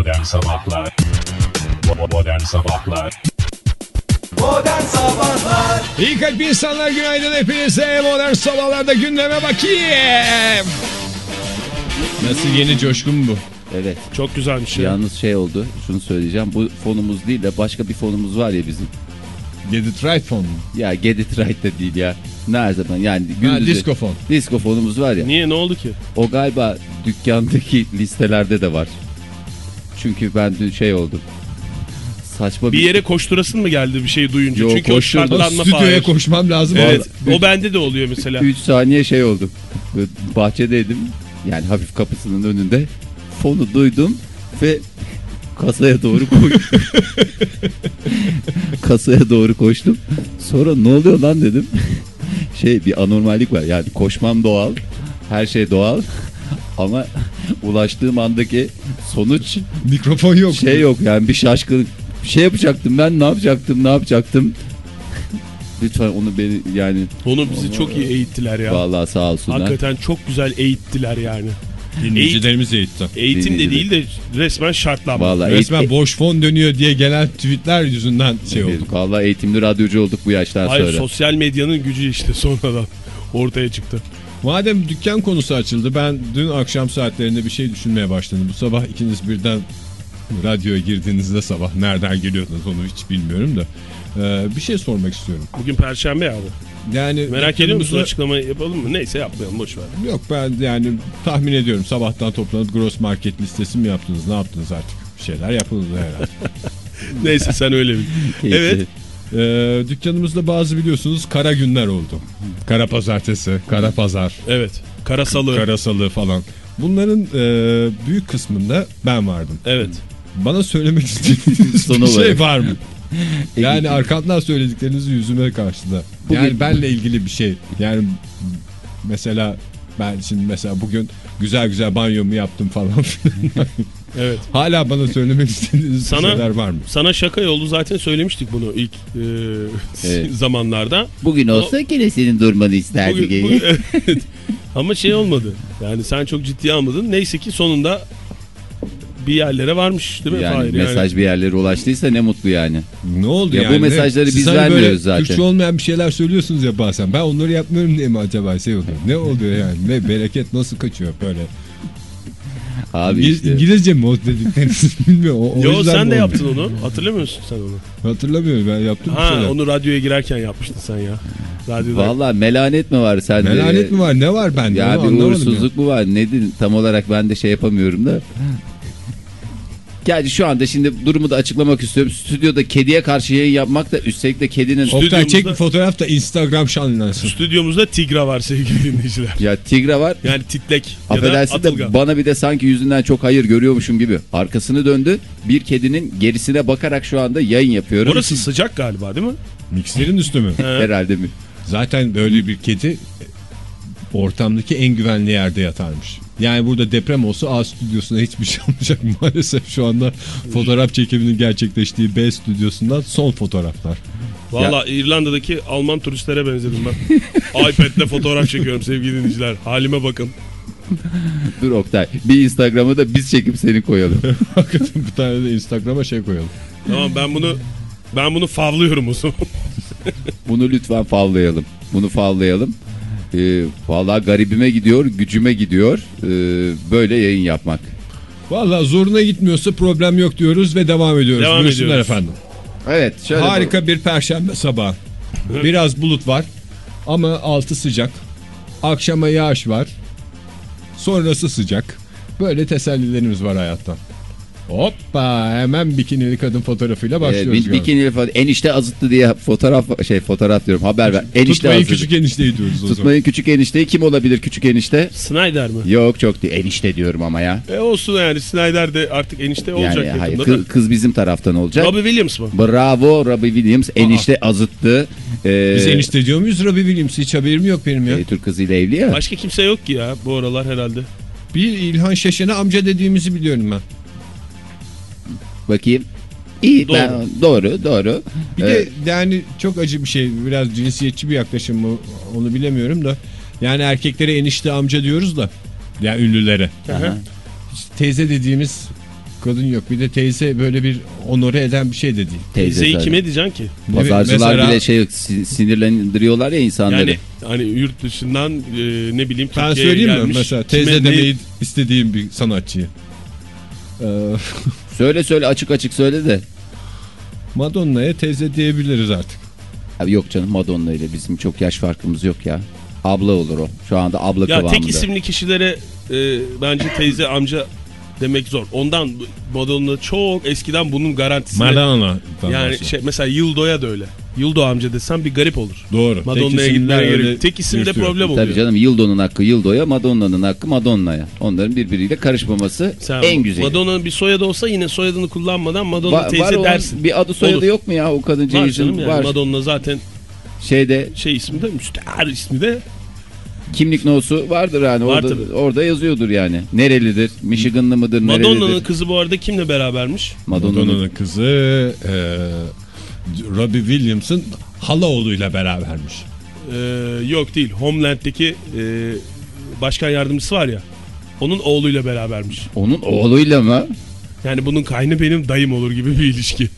Modern Sabahlar Modern Sabahlar Modern Sabahlar İyi kalp insanlar günaydın hepinize. Modern sabahlarda gündeme bakayım. Nasıl yeni coşkun bu? Evet. Çok güzelmiş ya. Yalnız şey oldu. Şunu söyleyeceğim. Bu fonumuz değil de başka bir fonumuz var ya bizim. Get it right phone mu? Ya Get It Right de değil ya. Ne zaman yani Ha, gündüzü. disco phone. Disco fonumuz var ya. Niye ne oldu ki? O galiba dükkandaki listelerde de var. Çünkü ben dün şey oldum. Saçma Bir yere koşturasın mı geldi bir şey duyunca? Yo, Çünkü şartlanma Stüdyoya koşmam lazım. Evet. Vallahi. O bende de oluyor mesela. 3 saniye şey oldum. Bahçedeydim. Yani hafif kapısının önünde. Fonu duydum ve kasaya doğru koştum. kasaya doğru koştum. Sonra ne oluyor lan dedim. Şey bir anormallik var. Yani koşmam doğal. Her şey doğal. Ama ulaştığım andaki sonuç Mikrofon yok. şey yok yani bir şaşkınlık. Bir şey yapacaktım ben ne yapacaktım ne yapacaktım. Lütfen onu beni yani Onu bizi çok iyi eğittiler ya. vallahi sağ olsunlar. Hakikaten çok güzel eğittiler yani. Dinleyicilerimiz eğitti. Eğitim de değil de resmen şartlanma. Vallahi Resmen boş fon dönüyor diye gelen tweetler yüzünden şey oldu. Vallahi eğitimli radyocu olduk bu yaştan Hayır sonra. sosyal medyanın gücü işte sonradan ortaya çıktı. Madem dükkan konusu açıldı ben dün akşam saatlerinde bir şey düşünmeye başladım. Bu sabah ikiniz birden radyoya girdiğinizde sabah nereden geliyordunuz onu hiç bilmiyorum da. Ee, bir şey sormak istiyorum. Bugün perşembe abi. Yani Merak ediyor musun açıklamayı yapalım mı? Neyse yapmayalım boş ver. Yok ben yani tahmin ediyorum sabahtan toplanıp gross market listesi mi yaptınız ne yaptınız artık bir şeyler yapıldı herhalde. Neyse sen öyle bil. Evet. Ee, dükkanımızda bazı biliyorsunuz kara günler oldu. Kara pazartesi, kara pazar, Evet. Karasalı. kara salı falan. Bunların e, büyük kısmında ben vardım. evet. Bana söylemek istediğiniz Son bir şey var mı? Yani arkamdan söylediklerinizi yüzüme karşı da. Bugün- Yani benle ilgili bir şey. Yani mesela ben şimdi mesela bugün güzel güzel banyomu yaptım falan filan. Evet. Hala bana söylemek istediğiniz Sana- şeyler var mı? Sana şaka yollu zaten söylemiştik bunu ilk e, Evet. zamanlarda. Bugün olsa yine senin durmanı isterdik. Bugün, bugün- evet. Ama şey olmadı. Yani sen çok ciddiye almadın. Neyse ki sonunda bir yerlere varmış değil mi? Yani Fahir? mesaj bir yerlere ulaştıysa ne mutlu yani. Ne oldu Ya bu yani? mesajları Siz biz hani böyle vermiyoruz zaten. Türkçe olmayan bir şeyler söylüyorsunuz ya bazen. Ben onları yapmıyorum diye mi acaba şey oluyor? Ne oluyor yani? Ne bereket nasıl kaçıyor böyle? Abi İngiliz- işte. İngilizce mi o dedikleriniz bilmiyorum. O, o Yo yüzden sen de yaptın onu. Hatırlamıyor musun sen onu? Hatırlamıyorum ben yaptım Ha şeyler. onu radyoya girerken yapmıştın sen ya. Radyoda. Valla melanet mi var sende? Melanet mi var? Ne var bende? Ya Onu bir uğursuzluk mu var? Nedir? Tam olarak ben de şey yapamıyorum da. Gerçi şu anda şimdi durumu da açıklamak istiyorum. Stüdyoda kediye karşı yayın yapmak da üstelik de kedinin... Oktay çek bir fotoğraf da Instagram şanlansın. Stüdyomuzda Tigra var sevgili dinleyiciler. Ya tigra var. Yani titlek ya da Affedersin de bana bir de sanki yüzünden çok hayır görüyormuşum gibi. Arkasını döndü. Bir kedinin gerisine bakarak şu anda yayın yapıyorum. Orası sıcak galiba değil mi? Mikserin üstü mü? Herhalde mi? Zaten böyle bir kedi ortamdaki en güvenli yerde yatarmış. Yani burada deprem olsa A stüdyosuna hiçbir şey olmayacak maalesef şu anda fotoğraf çekiminin gerçekleştiği B stüdyosundan son fotoğraflar. Valla İrlanda'daki Alman turistlere benzedim ben. iPad'le fotoğraf çekiyorum sevgili dinleyiciler. Halime bakın. Dur Oktay. Bir Instagram'ı da biz çekip seni koyalım. Hakikaten bir tane de Instagram'a şey koyalım. Tamam ben bunu ben bunu favlıyorum o zaman. Bunu lütfen favlayalım. Bunu favlayalım. Ee, vallahi garibime gidiyor, gücüme gidiyor. Ee, böyle yayın yapmak. Valla zoruna gitmiyorsa problem yok diyoruz ve devam ediyoruz. Devam Buyursunlar ediyoruz. efendim. Evet. Şöyle Harika bir perşembe sabahı. Biraz bulut var ama altı sıcak. Akşama yağış var. Sonrası sıcak. Böyle tesellilerimiz var hayatta. Hoppa hemen bikinili kadın fotoğrafıyla Ee, başlıyoruz. bir, galiba. bikini falan enişte azıttı diye fotoğraf şey fotoğraf diyorum haber ver. Enişte Tutmayın azıttı. küçük enişteyi diyoruz o zaman. Tutmayın küçük enişteyi kim olabilir küçük enişte? Snyder mi? Yok çok değil. Enişte diyorum ama ya. E olsun yani Snyder de artık enişte olacak Yani hayır kız, kız bizim taraftan olacak. Robbie Williams mı? Bravo Robbie Williams enişte azıttı. Ee, Biz enişte diyor muyuz Robbie Williams? Hiç haberim yok benim ya. e, Türk kızıyla evli ya. Başka kimse yok ki ya bu aralar herhalde. Bir İlhan Şaşen'e amca dediğimizi biliyorum ben. Bakayım. İyi Doğru. ben doğru doğru. Bir Ee, de yani çok acı bir şey. Biraz cinsiyetçi bir yaklaşım mı onu bilemiyorum da. Yani erkeklere enişte amca diyoruz da. Yani ünlülere. Aha. Teyze dediğimiz kadın yok. Bir de teyze böyle bir onore eden bir şey de değil. Teyzeyi tabii. kime diyeceksin ki? Pazarcılar Mesela- bile şey si- sinirlendiriyorlar ya insanları. Yani hani yurt dışından e, ne bileyim Ben söyleyeyim mi? Mesela Kime teyze ne- demeyi istediğim bir sanatçıyı. Ee, Söyle söyle açık açık söyle de. Madonna'ya teyze diyebiliriz artık. Abi yok canım Madonna ile bizim çok yaş farkımız yok ya. Abla olur o. Şu anda abla Ya kıvamında. tek isimli kişilere e, bence teyze amca demek zor. Ondan Madonna çok eskiden bunun garantisini. Madonna. Yani şey mesela Yıldo'ya da öyle. Yıldo amca desem bir garip olur. Doğru. Madonna'ya gitmeye gerek. Tek isimde problem oluyor. Tabii canım Yıldo'nun hakkı Yıldo'ya, Madonna'nın hakkı Madonna'ya. Onların birbiriyle karışmaması Sen en güzeli. Madonna'nın bir soyadı olsa yine soyadını kullanmadan Madonna Va- teyze var olan dersin. bir adı soyadı Olur. yok mu ya o Var kadıncağızın? canım yani. var. Madonna zaten Şeyde şey ismi de müstehar ismi de kimlik nosu vardır yani. Var orada, tabii. orada yazıyordur yani. Nerelidir? Michiganlı mıdır? Madonna'nın kızı bu arada kimle berabermiş? Madonna'nın Madonna'nın kızı e, Robbie Williams'ın hala oğluyla berabermiş. Ee, yok değil. Homeland'deki e, başkan yardımcısı var ya. Onun oğluyla berabermiş. Onun oğluyla mı? Yani bunun kaynı benim dayım olur gibi bir ilişki.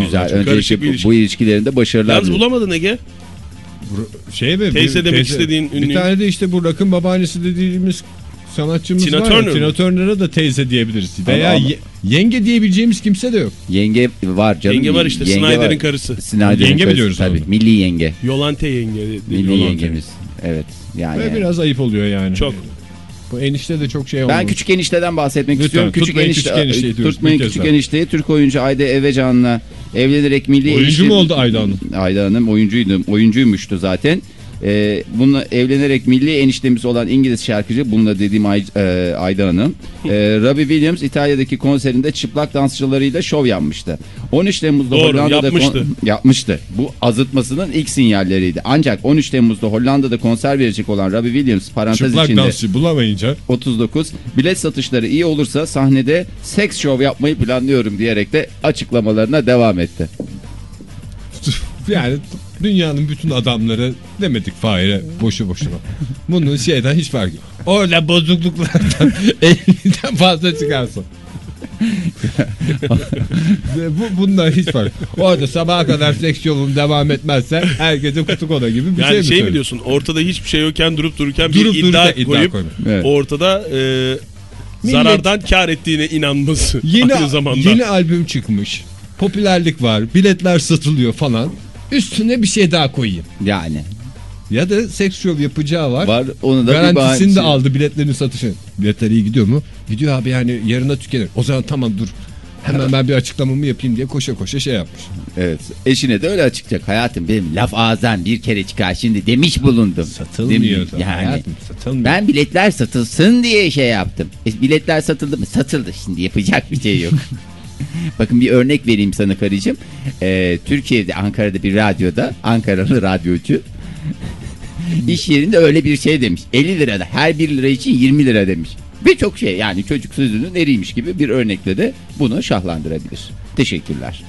Güzel. Vallahi Öncelikle bir bu, ilişki. bu ilişkilerinde başarılar. Yalnız bulamadın Ege. Şey mi? Teyze Bir- demek istediğin Bir ünlü- tane de işte bu rakın babaannesi dediğimiz sanatçımız Tina var ya. Turner? Tina Turner'a da teyze diyebiliriz. Veya ama- yenge diyebileceğimiz kimse de yok. Yenge var canım. Yenge var işte, Snyder'in karısı. Snyder'in Yenge karısı, diyoruz Tabii. ona? Milli yenge. Yolante yenge. Milli Yolante. yengemiz. Evet. Yani. Ve biraz ayıp oluyor yani. Çok. Bu enişte de çok şey Ben olmamış. küçük enişteden bahsetmek Lütfen, istiyorum. Küçük tutmayın enişte, küçük enişteyi diyoruz, tutmayın küçük daha. enişteyi. Türk oyuncu Ayda Evecan'la evlenerek milli Oyuncu enişte- mu oldu Ayda Hanım? Ayda Hanım oyuncuydu, oyuncuymuştu zaten. Ee, bununla evlenerek milli eniştemiz olan İngiliz şarkıcı, bununla dediğim Ay, e, Ayda Hanım. Ee, Robbie Williams İtalya'daki konserinde çıplak dansçılarıyla şov yapmıştı. 13 Temmuz'da Doğru, Hollanda'da yapmıştı. yapmıştı. Bu azıtmasının ilk sinyalleriydi. Ancak 13 Temmuz'da Hollanda'da konser verecek olan Robbie Williams parantez Çıplak içinde dansçı bulamayınca 39 bilet satışları iyi olursa sahnede seks şov yapmayı planlıyorum diyerek de açıklamalarına devam etti. yani dünyanın bütün adamları demedik Fahir'e boşu boşuna. Bunun şeyden hiç farkı yok. Orada bozukluklardan 50'den fazla çıkarsın. Bu, bundan hiç fark yok. Orada sabaha kadar seks yolum devam etmezse herkese kutu kola gibi bir Yani şey mi şey mi diyorsun? Ortada hiçbir şey yokken durup dururken Durup bir iddia dururken iddia koyup. Evet. ortada e, Millet- zarardan kar ettiğine inanması Yeni, aynı zamanda. yeni albüm çıkmış. Popülerlik var. Biletler satılıyor falan. Üstüne bir şey daha koyayım. Yani Ya da seks şov yapacağı var. var onu da Garantisini de aldı biletlerin satışı. Biletler iyi gidiyor mu? Gidiyor abi yani yarına tükenir. O zaman tamam dur. Hemen ben bir açıklamamı yapayım diye koşa koşa şey yapmış. Evet. Eşine de öyle açıklayacak. Hayatım benim laf ağızdan bir kere çıkar şimdi demiş bulundum. Satılmıyor da Yani hayatım satılmıyor. ben biletler satılsın diye şey yaptım. E, biletler satıldı mı? Satıldı. Şimdi yapacak bir şey yok. Bakın bir örnek vereyim sana karıcığım. Ee, Türkiye'de Ankara'da bir radyoda Ankaralı radyocu iş yerinde öyle bir şey demiş. 50 lirada her 1 lira için 20 lira demiş. Birçok şey yani çocuk sözünün eriymiş gibi bir örnekle de bunu şahlandırabilir. Teşekkürler.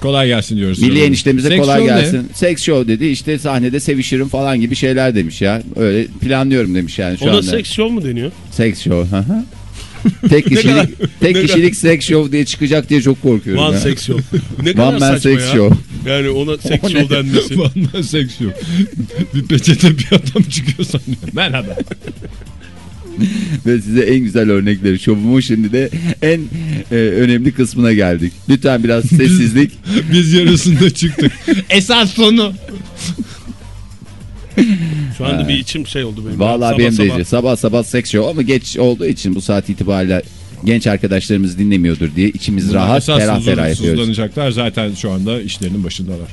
Kolay gelsin diyoruz. Milli eniştemize Seks kolay şov ne? gelsin. Seks show dedi işte sahnede sevişirim falan gibi şeyler demiş ya. Öyle planlıyorum demiş yani şu Ona anda. seks şov mu deniyor? Seks show. hı hı. tek kişilik tek kişilik seks show diye çıkacak diye çok korkuyorum One ya. sex show. Ne kadar One man saçma sex ya. show. Yani ona seks O show denmesi. Vallahi seks şov. bir peçete bir adam çıkıyor sanıyorum. Merhaba. Ve size en güzel örnekleri şovumun şimdi de en e, önemli kısmına geldik. Lütfen biraz sessizlik. Biz yarısında çıktık. Esas sonu. Şu anda bir içim şey oldu benim. Vallahi Sabah benim de sabah. sabah. sabah seks show ama geç olduğu için bu saat itibariyle genç arkadaşlarımız dinlemiyordur diye içimiz rahat Esas ferah ferah yapıyoruz. Zaten şu anda işlerinin başındalar.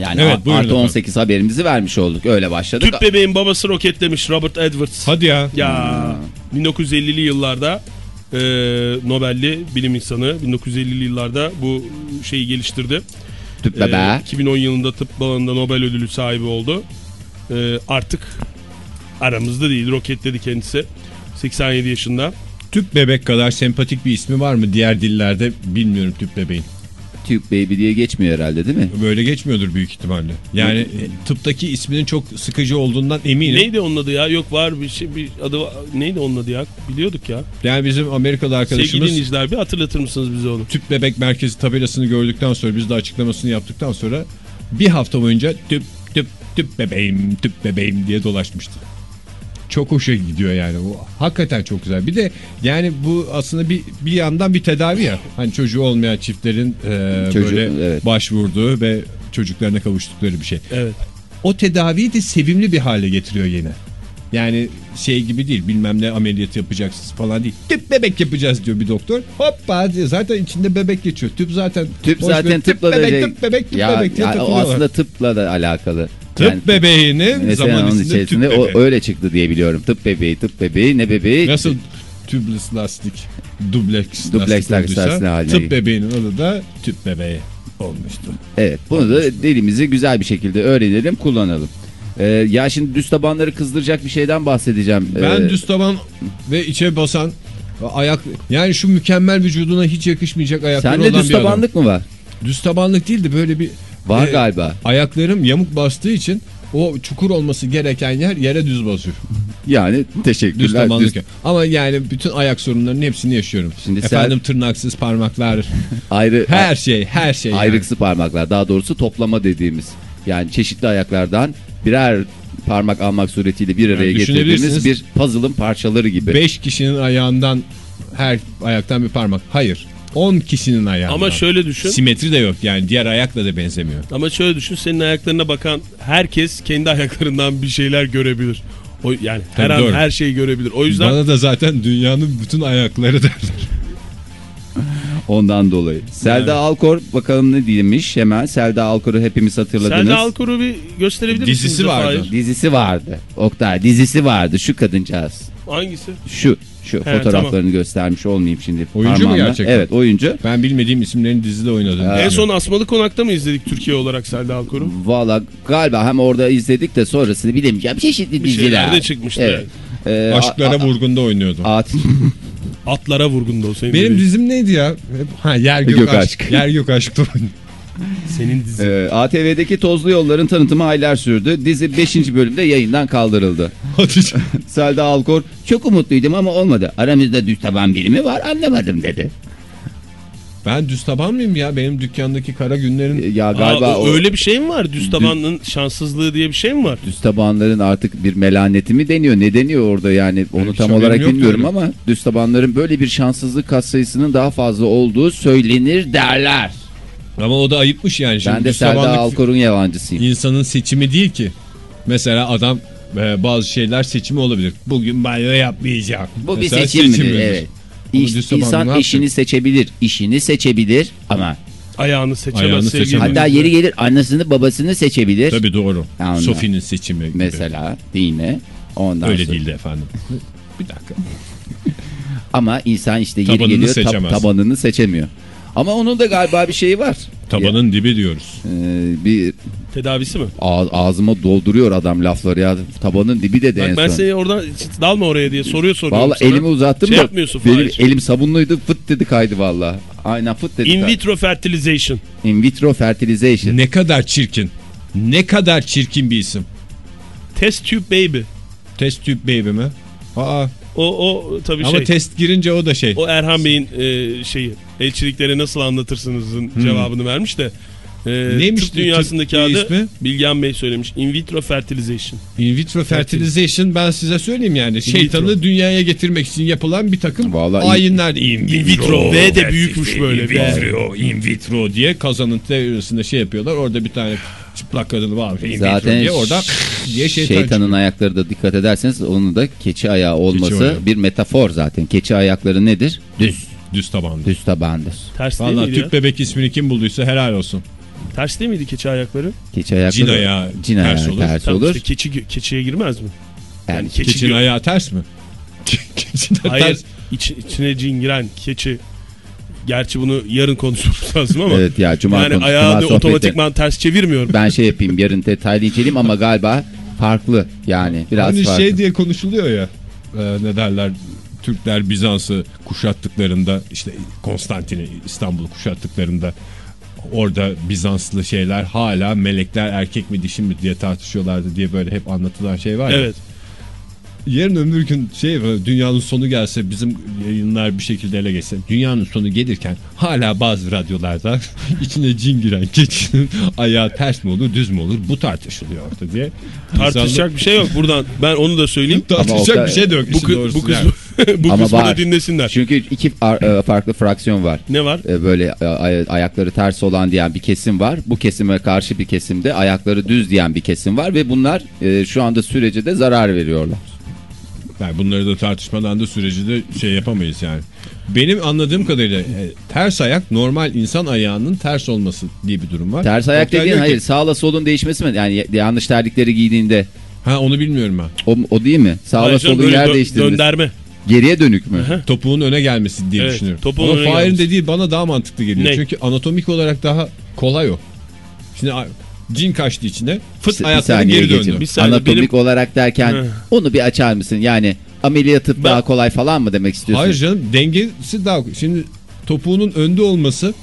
Yani Evet, artı efendim. 18 haberimizi vermiş olduk. Öyle başladık. Tüp bebeğin babası roketlemiş Robert Edwards. Hadi ya. Ya 1950'li yıllarda e, Nobel'li bilim insanı 1950'li yıllarda bu şeyi geliştirdi. Tüp E, bebe. 2010 yılında tıp alanında Nobel ödülü sahibi oldu. E, artık aramızda değil roketledi kendisi. 87 yaşında. Tüp bebek kadar sempatik bir ismi var mı diğer dillerde bilmiyorum tüp bebeğin. Tüp baby diye geçmiyor herhalde değil mi? Böyle geçmiyordur büyük ihtimalle. Yani e, tıptaki isminin çok sıkıcı olduğundan eminim. Neydi onun adı ya? Yok var bir şey bir adı var. Neydi onun adı ya? Biliyorduk ya. Yani bizim Amerikalı Sevgili arkadaşımız dinleyiciler bir hatırlatır mısınız bize onu? tüp bebek merkezi tabelasını gördükten sonra biz de açıklamasını yaptıktan sonra bir hafta boyunca tüp tüp tüp bebeğim tüp bebeğim diye dolaşmıştı. Çok hoşa gidiyor yani. O hakikaten çok güzel. Bir de yani bu aslında bir bir yandan bir tedavi ya. Hani çocuğu olmayan çiftlerin e, Çocuğu- böyle evet. başvurduğu ve çocuklarına kavuştukları bir şey. Evet. O tedaviyi de sevimli bir hale getiriyor yine. Yani şey gibi değil bilmem ne ameliyat yapacaksınız falan değil. Tüp bebek yapacağız diyor bir doktor. Hoppa diyor. Zaten içinde bebek geçiyor. Tüp zaten. Tüp zaten. Tüp tıpla da bebek, şey- tüp bebek tüp ya, bebek diye ya aslında tıpla da alakalı. Tıp Yani bebeğinin zaman içinde tüp bebeği. o öyle çıktı diye biliyorum. Tıp bebeği, tıp bebeği, ne bebeği? Nasıl tüpless lastik, dubleks, Dubleks lastik lastik haline tıp bebeğinin adı da tüp bebeği olmuştu. Evet bunu da dilimizi güzel bir şekilde öğrenelim kullanalım. Ee, ya şimdi düz tabanları kızdıracak bir şeyden bahsedeceğim. Ben Ee, düz taban ve içe basan ayak yani şu mükemmel vücuduna hiç yakışmayacak ayakları Sende olan düz bir adam. tabanlık mı var? Düz tabanlık değil de böyle bir Var e, galiba. Ayaklarım yamuk bastığı için o çukur olması gereken yer yere düz basıyor. Yani teşekkürler. Düz. Düz-. Ama yani bütün ayak sorunlarının hepsini yaşıyorum. Şimdi sen- Efendim tırnaksız parmaklar, ayrı her şey, her şey. yani. ayrıksı parmaklar daha doğrusu toplama dediğimiz. Yani çeşitli ayaklardan birer parmak almak suretiyle bir araya Yani getirdiğimiz bir puzzle'ın parçaları gibi. Beş kişinin ayağından her ayaktan bir parmak. Hayır. 10 kişinin ayağından. Ama şöyle düşün. Simetri de yok yani diğer ayakla da benzemiyor. Ama şöyle düşün senin ayaklarına bakan herkes kendi ayaklarından bir şeyler görebilir. O yani her Tabii, an doğru. her şeyi görebilir. O yüzden Bana da zaten dünyanın bütün ayakları derler. Ondan dolayı. Selda Alkor bakalım ne demiş hemen. Selda Alkor'u hepimiz hatırladınız. Selda Alkor'u bir gösterebilir misiniz? Dizisi vardı. Fahir? Dizisi vardı. Oktay dizisi vardı şu kadıncağız. Hangisi? Şu şu fotoğraflarını göstermiş olmayayım şimdi. Oyuncu mu gerçekten? Evet oyuncu. Ben bilmediğim isimlerin dizide oynadım. Ha. En son Asmalı Konak'ta mı izledik Türkiye olarak Selda Alkor'u? Valla galiba hem orada izledik de sonrasını bilemeyeceğim. Çeşitli Bir diziler. şeyler de çıkmıştı Evet. Ee, Aşklara a- vurgunda oynuyordum. a- Atlara vurgundu o senin Benim dizim neydi ya? Ha yer gök, Gök aşk. aşk. Yer gök oynuyor. Senin dizin. Ee, ATV'deki Tozlu Yolların tanıtımı aylar sürdü. Dizi 5. bölümde yayından kaldırıldı. Selda Alkor çok umutluydum ama olmadı. Aramızda düz taban biri mi var anlamadım dedi. Ben düz taban mıyım ya? Benim dükkandaki kara günlerin Ya Aa, galiba o- o, öyle bir şey mi var? Düz tabanın şanssızlığı diye bir şey mi var? düz tabanların artık bir melaneti mi deniyor? Ne deniyor orada yani? Onu hiç tam haberim olarak bilmiyorum öyle. ama düz tabanların böyle bir şanssızlık katsayısının daha fazla olduğu söylenir derler. ama o da ayıpmış yani. Şimdi ben de düz Selda tabanlık Alkor'un yalancısıyım. insanın seçimi değil ki. Mesela adam e, bazı şeyler seçimi olabilir. Bugün banyo yapmayacağım. Bu bir Mesela seçim midir? Evet. İş- insan eşini seçebilir, işini seçebilir ama Ayağını seçemez Ayağını sevgili seçemez. hatta yeri gelir annesini babasını seçebilir. Tabii doğru. Sophie'nin seçimi gibi. Mesela değil mi? Ondan Öyle sonra- değildi efendim. Bir dakika. Ama insan işte yeri Tabanını geliyor tab- seçemez. tabanını seçemiyor. Ama onun da galiba bir şeyi var. Tabanın dibi diyoruz. Ee, bir Tedavisi mi? ağ- ağzıma dolduruyor adam lafları ya. Tabanın dibi dedi en Bak ben son. seni oradan dalma oraya diye soruyor soruyorum Valla sana. elimi uzattım Şey da yapmıyorsun benim elim sabunluydu fıt dedi kaydı valla. Aynen fıt dedi In kaydı. vitro fertilization. In vitro fertilization. Ne kadar çirkin. Ne kadar çirkin bir isim. Test tube baby. Test tube baby mi? Aa, O o tabii ama şey. test girince o da şey. O Erhan Bey'in e, şeyi elçiliklere nasıl anlatırsınızın cevabını vermiş de. E, Neymiş tıp dünyasındaki adı ismi? Bilgehan Bey söylemiş. In vitro fertilization. In vitro fertilization ben size söyleyeyim yani. Şeytanı dünyaya getirmek için yapılan bir takım Vallahi in- ayinler. In vitro. V de büyükmüş böyle. In vitro, in vitro diye kazanın teorisinde şey yapıyorlar. Orada bir tane çıplak kadın var. In vitro Zaten diye orada diye şeytan Şeytanın çıkıyor. ayakları da dikkat ederseniz onun da keçi ayağı olması ayağı. bir metafor zaten. Keçi ayakları nedir? Düz. Düz tabanlı. Düz tabandır. Ters değil miydi ya? tüp bebek ismini kim bulduysa helal olsun. Ters değil miydi keçi ayakları? Keçi ayakları. Cin ayağı Cin ters ayağı olur. ters olur. işte keçi, keçiye girmez mi? Yani Yani keçi Keçinin ayağı ters mi? Hayır ters. iç, içine cin giren keçi. Gerçi bunu yarın konuşmamız lazım ama. Evet ya cuma yani ayağını otomatikman ters çevirmiyorum. Ben şey yapayım yarın detaylı inceleyeyim ama galiba farklı yani biraz Hani farklı. şey diye konuşuluyor ya. e, ne derler? Türkler Bizans'ı kuşattıklarında işte Konstantin'i İstanbul'u kuşattıklarında orada Bizanslı şeyler hala melekler erkek mi dişi mi diye tartışıyorlardı diye böyle hep anlatılan şey var ya. Evet. Yarın ömür gün şey dünyanın sonu gelse bizim yayınlar bir şekilde ele geçse dünyanın sonu gelirken hala bazı radyolarda içine cin giren keçinin ayağı ters mi olur düz mü olur bu tartışılıyor orada diye. Tartışacak bir şey yok buradan. Ben onu da söyleyeyim. Tartışacak bir şey de yok. Bu, kı- bu yani. kısmı, bu Ama kısmı da dinlesinler. Çünkü iki ar- e, farklı fraksiyon var. Ne var? E, Böyle e, ay- ayakları ters olan diyen bir kesim var. Bu kesime karşı bir kesimde ayakları düz diyen bir kesim var ve bunlar e, şu anda sürece de zarar veriyorlar. Yani bunları da tartışmadan da süreci de şey yapamayız yani. Benim anladığım kadarıyla e, ters ayak normal insan ayağının ters olması diye bir durum var. Ters ayak dediğin ki- hayır sağla solun değişmesi mi? Yani yanlış terlikleri giydiğinde Ha onu bilmiyorum ben. o, o değil mi? Sağla Hayır solun yer dö- değiştirmesi. Dönderme. Geriye dönük mü? Topuğun öne gelmesi diye Evet, düşünüyorum. topuğun Ama öne Fahir'in dediği bana daha mantıklı geliyor. Ne? Çünkü anatomik olarak daha kolay o. Şimdi cin kaçtı içine fıt Bir ayakları geri döndü. Bir saniye, Anatomik benim- olarak derken onu bir açar mısın? Yani ameliyatı Ben- daha kolay falan mı demek istiyorsun? Hayır canım dengesi daha şimdi topuğunun önde olması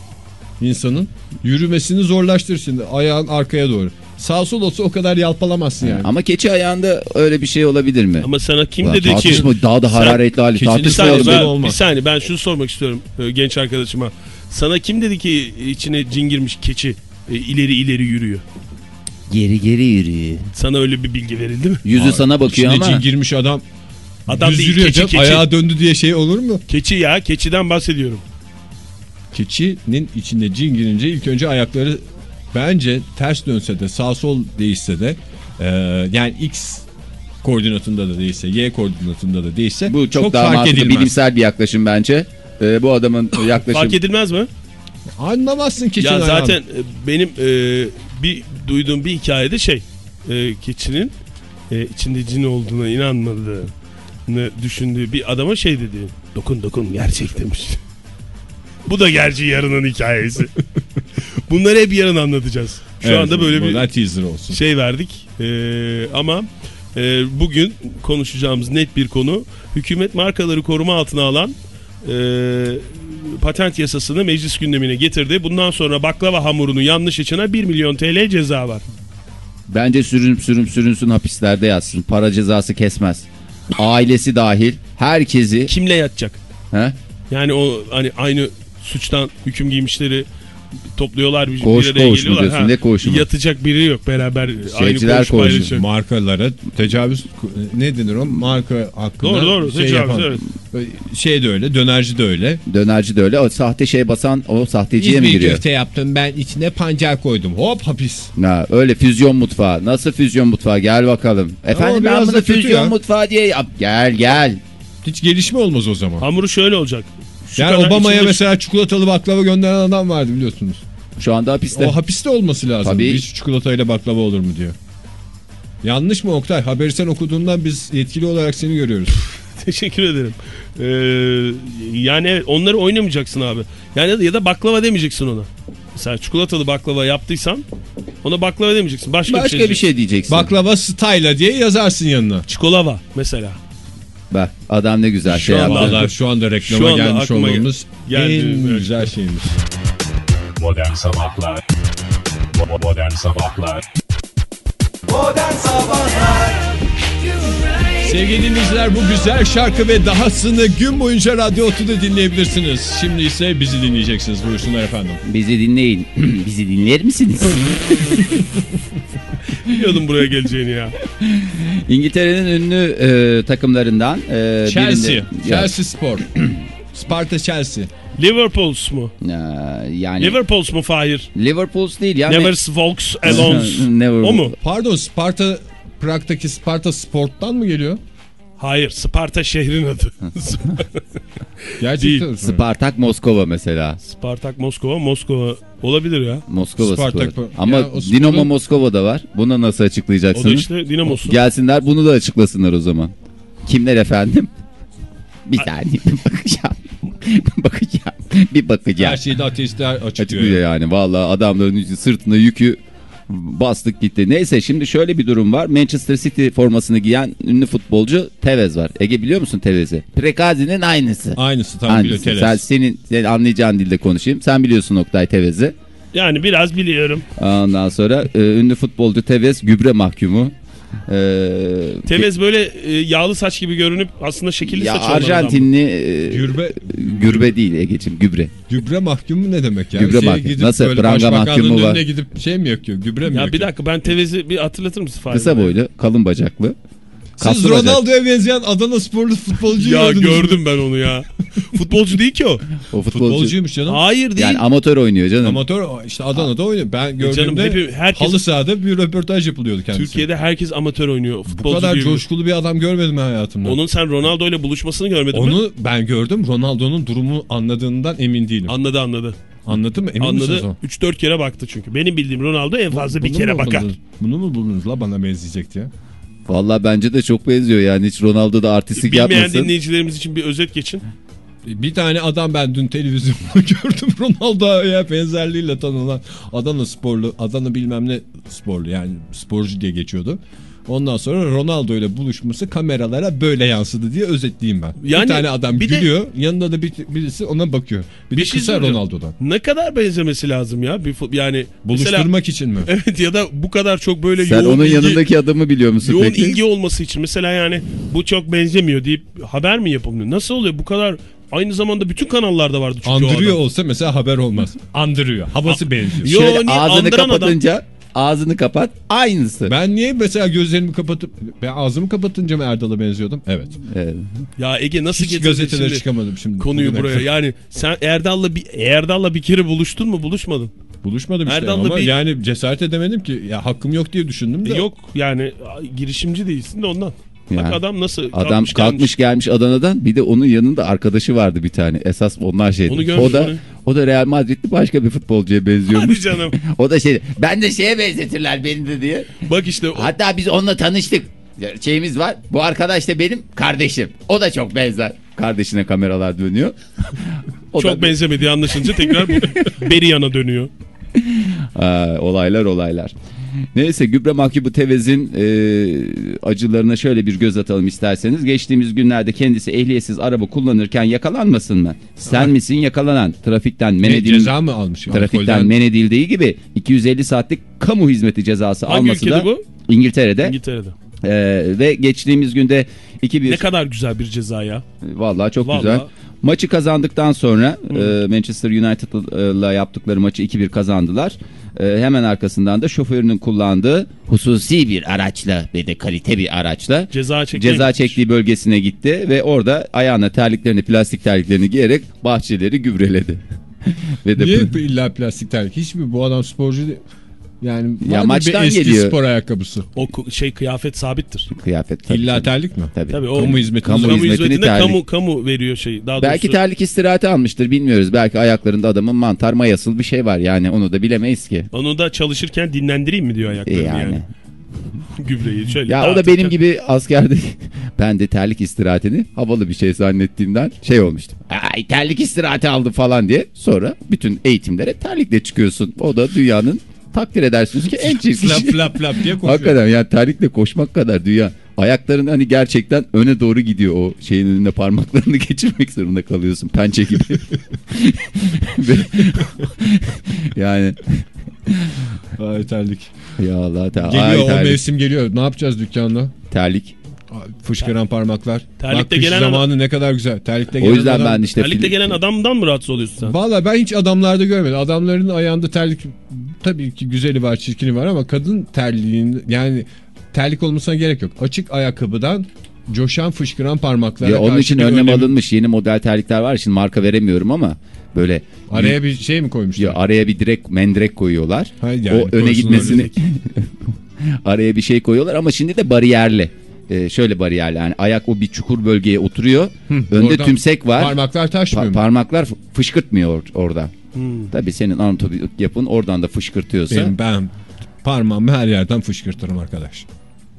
insanın yürümesini zorlaştırır şimdi ayağın arkaya doğru. Sağ sol olsa o kadar yalpalamazsın yani. Ama keçi ayağında öyle bir şey olabilir mi? Ama sana kim Ulan dedi ki? tartışma daha da hararetli hali Bir tartışmayalım. saniye, Tartışmayalım ben, olmaz. bir saniye ben şunu sormak istiyorum e, genç arkadaşıma. Sana kim dedi ki içine cin girmiş keçi e, ileri ileri yürüyor? Geri geri yürüyor. Sana öyle bir bilgi verildi mi? Yüzü sana bakıyor İçine ama cin girmiş adam Adam düz değil yürüyor keçi canım, keçi. ayağa döndü diye şey olur mu? Keçi ya keçiden bahsediyorum. Keçinin içinde cin girince ilk önce ayakları bence ters dönse de sağ sol değişse de e, yani x koordinatında da değilse y koordinatında da değilse bu çok, daha fark mantıklı edilmez. bilimsel bir yaklaşım bence. Ee, bu adamın yaklaşım Fark edilmez mi? Anlamazsın keçinin ya ayağını. zaten e, benim e, bir duyduğum bir hikayede şey e, keçinin e, içinde cin olduğuna inanmadığını düşündüğü bir adama şey dedi. Dokun dokun gerçek demiş. Bu da gerçi yarının hikayesi. Bunları hep yarın anlatacağız. Şu Evet, anda böyle bir teaser olsun. şey verdik. Ee, ama e, bugün konuşacağımız net bir konu hükümet markaları koruma altına alan e, patent yasasını meclis gündemine getirdi. Bundan sonra baklava hamurunu yanlış içene 1 milyon TL ceza var. bence sürünüp sürünüp sürünsün hapislerde yatsın. Para cezası kesmez. Ailesi dahil herkesi Kimle yatacak? he? Yani o hani aynı suçtan hüküm giymişleri topluyorlar bir, Koğuş, bir araya koğuş geliyorlar. diyorsun? Ne koğuşu mu? Yatacak biri yok beraber Şeyciler aynı koğuş paylaşacak. markalara tecavüz ne denir o marka hakkında Doğru doğru şey tecavüz yapan. evet. Şey de öyle dönerci de öyle. Dönerci de öyle. O sahte şey basan o sahteciye mi İzmir giriyor? köfte yaptım ben içine pancar koydum hop hapis. Ha, öyle füzyon mutfağı. Nasıl füzyon mutfağı? Gel bakalım. Efendim ben bunu füzyon ya. mutfağı diye yap. Gel gel. Hiç gelişme olmaz o zaman. Hamuru şöyle olacak. Şu yani Obama'ya içinde- mesela çikolatalı baklava gönderen adam vardı biliyorsunuz. Şu anda hapiste. O hapiste olması lazım. Tabii. Hiç çikolatayla baklava olur mu diyor. Yanlış mı Oktay? Haberi sen okuduğundan biz yetkili olarak seni görüyoruz. Teşekkür ederim. Ee, yani evet onları oynamayacaksın abi. Yani ya da, baklava demeyeceksin ona. Mesela çikolatalı baklava yaptıysan ona baklava demeyeceksin. Başka, Başka bir şey, bir diyeceksin. şey diyeceksin. baklava style'a diye yazarsın yanına. Çikolava mesela. Bak adam ne güzel şey anda yaptı. Vallahi şu anda reklama Şu anda gelmiş olmamız geldi. en Evet. güzel şeyimiz. Modern Sabahlar Modern Sabahlar Modern Sabahlar Sevgili dinleyiciler bu güzel şarkı ve dahasını gün boyunca Radyo Otu'da dinleyebilirsiniz. Şimdi ise bizi dinleyeceksiniz. Buyursunlar efendim. Bizi dinleyin. Bizi dinler misiniz? Biliyordum buraya geleceğini ya. İngiltere'nin ünlü e, takımlarından e, Chelsea. birinde- Chelsea Spor. Sparta Chelsea. Liverpool's mu? Ya, yani Liverpool's mu Fahir? Liverpool's değil ya. Never alone. Never. o mu? Pardon Sparta Prag'daki Sparta Sport'tan mı geliyor? Hayır. Sparta şehrin adı. Gerçekten. Spartak Moskova mesela. Spartak Moskova. Moskova olabilir ya. Moskova Spartak- Spor. Ya Ama o sporun- Dinamo Moskova'da var. Buna nasıl O da açıklayacaksınız? işte Dinamosu. Gelsinler bunu da açıklasınlar o zaman. Kimler efendim? Bir saniye bir bakacağım. bakacağım. Bir bakacağım. Her şeyi de ateistler açıklıyor. Açıklıyor yani. Vallahi adamların sırtına yükü bastık gitti. Neyse şimdi şöyle bir durum var. Manchester City formasını giyen ünlü futbolcu Tevez var. Ege biliyor musun Tevez'i? Prekazi'nin aynısı. Aynısı tam biliyor. Teles. Sen, senin, senin anlayacağın dilde konuşayım. Sen biliyorsun Oktay Tevez'i. Yani biraz biliyorum. Ondan sonra e, ünlü futbolcu Tevez gübre mahkumu. E, Tevez böyle e, yağlı saç gibi görünüp aslında şekilli ya saç olan. Arjantinli e, Gürbe, gürbe değil Ege'ciğim gübre. gübre mahkumu ne demek ya? Gübre Şeye mahkumu. gidip Nasıl? Pranga mahkumu var. gidip şey mi yakıyor? Gübre mi Ya yakıyor? bir dakika ben Tevez'i bir hatırlatır mısın? Kısa boylu, kalın bacaklı. Siz. Ronaldo'ya benzeyen Adana sporlu futbolcu Ya gördünüz mü? gördüm ben onu ya. Futbolcu değil ki o. O futbolcu. Futbolcuymuş canım. Hayır değil. Yani amatör oynuyor canım. Amatör işte Adana'da oynuyor. Ben gördüğümde canım, hepi- herkes- halı sahada bir röportaj yapılıyordu kendisi. Türkiye'de herkes amatör oynuyor. bu Futbolcu kadar değil. coşkulu bir adam görmedim ben hayatımda. Onun sen Ronaldo ile buluşmasını görmedin mi? Onu ben gördüm. Ronaldo'nun durumu anladığından emin değilim. Anladı anladı. Anladın mı? Emin Anladı. o? 3-4 kere baktı çünkü. Benim bildiğim Ronaldo en fazla bir Bunu kere mu bakar. Bunu mu buldunuz la bana benzeyecek diye? Vallahi bence de çok benziyor yani hiç Ronaldo'da artistlik Bilmeyen yapmasın. dinleyicilerimiz için bir özet geçin. Bir tane adam ben dün televizyonda gördüm Ronaldo'ya benzerliğiyle tanınan Adana sporlu, Adana bilmem ne sporlu yani sporcu diye geçiyordu. Ondan sonra Ronaldo ile buluşması kameralara böyle yansıdı diye özetleyeyim ben. Yani bir tane adam bir de- gülüyor, yanında da bir, birisi ona bakıyor. Bir, Bir de şey kısa. Ronaldo'dan. Ne kadar benzemesi lazım ya? Bir, yani mesela Buluşturmak için mi? evet ya da bu kadar çok böyle Sen yoğun onun ilgi, yanındaki adamı biliyor musun yoğun peki? ilgi olması için mesela yani bu çok benzemiyor deyip haber mi yapılmıyor? Nasıl oluyor bu kadar aynı zamanda bütün kanallarda vardı çünkü Andırıyor olsa mesela haber olmaz. Andırıyor. Havası benziyor. Yo, Şöyle ağzını andıran adam? Ağzını kapat aynısı. Ben niye mesela gözlerimi kapatıp ben ağzımı kapatınca mı Erdal'a benziyordum? Evet. Evet. Ya Ege nasıl Hiç gazetelere şimdi çıkamadım şimdi. konuyu buraya? kadar. Yani sen Erdal'la bir Erdal'la bir kere buluştun mu buluşmadın? Buluşmadım işte Erdal'la ama bir- yani cesaret edemedim ki. Ya hakkım yok diye düşündüm de. Yok yani girişimci değilsin de ondan. Bak Yani adam nasıl Adam kalkmış, kalkmış, gelmiş. gelmiş Adana'dan bir de onun yanında arkadaşı vardı bir tane. Esas onlar görmüş o da mü? o da Real Madrid'li başka bir futbolcuya benziyormuş. Hadi canım. o da şey ben de şeye benzetirler beni de diye. Bak işte o- Hatta biz onunla tanıştık. Şeyimiz var. Bu arkadaş da benim kardeşim. O da çok benzer. Kardeşine kameralar dönüyor. O çok da- benzemediği anlaşılınca tekrar beri yana dönüyor. Aa, olaylar olaylar. Neyse Gübre Mahkubu Tevez'in e, acılarına şöyle bir göz atalım isterseniz. Geçtiğimiz günlerde kendisi ehliyetsiz araba kullanırken yakalanmasın mı? Sen misin yakalanan? Trafikten men edilmiş. ceza mı almış? Trafikten Alkolden- men edildiği gibi 250 saatlik kamu hizmeti cezası Hangi alması da bu? İngiltere'de. İngiltere'de. E, ve geçtiğimiz günde 2-1 Ne kadar güzel bir ceza ya. Vallahi çok Vallahi. güzel. Maçı kazandıktan sonra e, Manchester United'la yaptıkları maçı 2-1 kazandılar. E, hemen arkasından da şoförünün kullandığı hususi bir araçla ve de kalite bir araçla Ceza ceza çektiği bölgesine gitti ve orada ayağına terliklerini, plastik terliklerini giyerek bahçeleri gübreledi. ve de Niye illa plastik terlik? Hiç mi bu adam sporcu değil? Yani Ya maçtan bir eski geliyor. spor ayakkabısı. O şey kıyafet sabittir. kıyafet tabii. İlla tabii. terlik mi? Tabii. Tabii o Kamu hizmeti- kamu, kamu hizmetini hizmetinde terlik. kamu kamu veriyor şey. Daha Belki doğrusu terlik istirahati almıştır bilmiyoruz. Belki ayaklarında adamın mantar mayasıl bir şey var yani onu da bilemeyiz ki. onu da çalışırken dinlendireyim mi diyor E ayaklarını yani. yani. Gübreyi şöyle. Ya o da benim gibi askerde ben de terlik istirahatini havalı bir şey zannettiğimden şey olmuştu. Ay terlik istirahati aldım falan diye. Sonra bütün eğitimlere terlikle çıkıyorsun. O da dünyanın takdir edersiniz ki en çirkin Flap şey. flap flap diye koşuyor. Hakikaten yani terlikle koşmak kadar dünya. Ayakların hani gerçekten öne doğru gidiyor o şeyin önüne parmaklarını geçirmek zorunda kalıyorsun pençe gibi. Yani Ay terlik. ya Allah ta- Geliyor ay, o terlik, mevsim geliyor. Ne yapacağız dükkanda? terlik. Fışkıran parmaklar. Terlikte Bak gelen adam- zamanı ne kadar güzel. Terlikte O gelen yüzden adam- ben işte Terlikle film- gelen adamdan mı rahatsız oluyorsun sen? Valla ben hiç adamlarda görmedim. Adamların ayağında terlik tabii ki güzeli var, çirkini var ama kadın terliğin yani terlik olmasına gerek yok. Açık ayakkabıdan coşan fışkıran parmaklara Ya onun için önlem alınmış yeni model terlikler var. Şimdi marka veremiyorum ama böyle Araya bir şey mi koymuşlar? ya araya bir direk mendirek koyuyorlar. Hayır yani o öne gitmesini araya bir şey koyuyorlar ama şimdi de bariyerli. Ee, şöyle bariyerli yani ayak o bir çukur bölgeye oturuyor. Önde Oradan tümsek var. Parmaklar taşmıyor Pa- parmaklar fışkırtmıyor or- orada. Hmm. Tabii senin anatomik yapın oradan da fışkırtıyorsa Benim, ben parmağımı her yerden fışkırtırım arkadaş.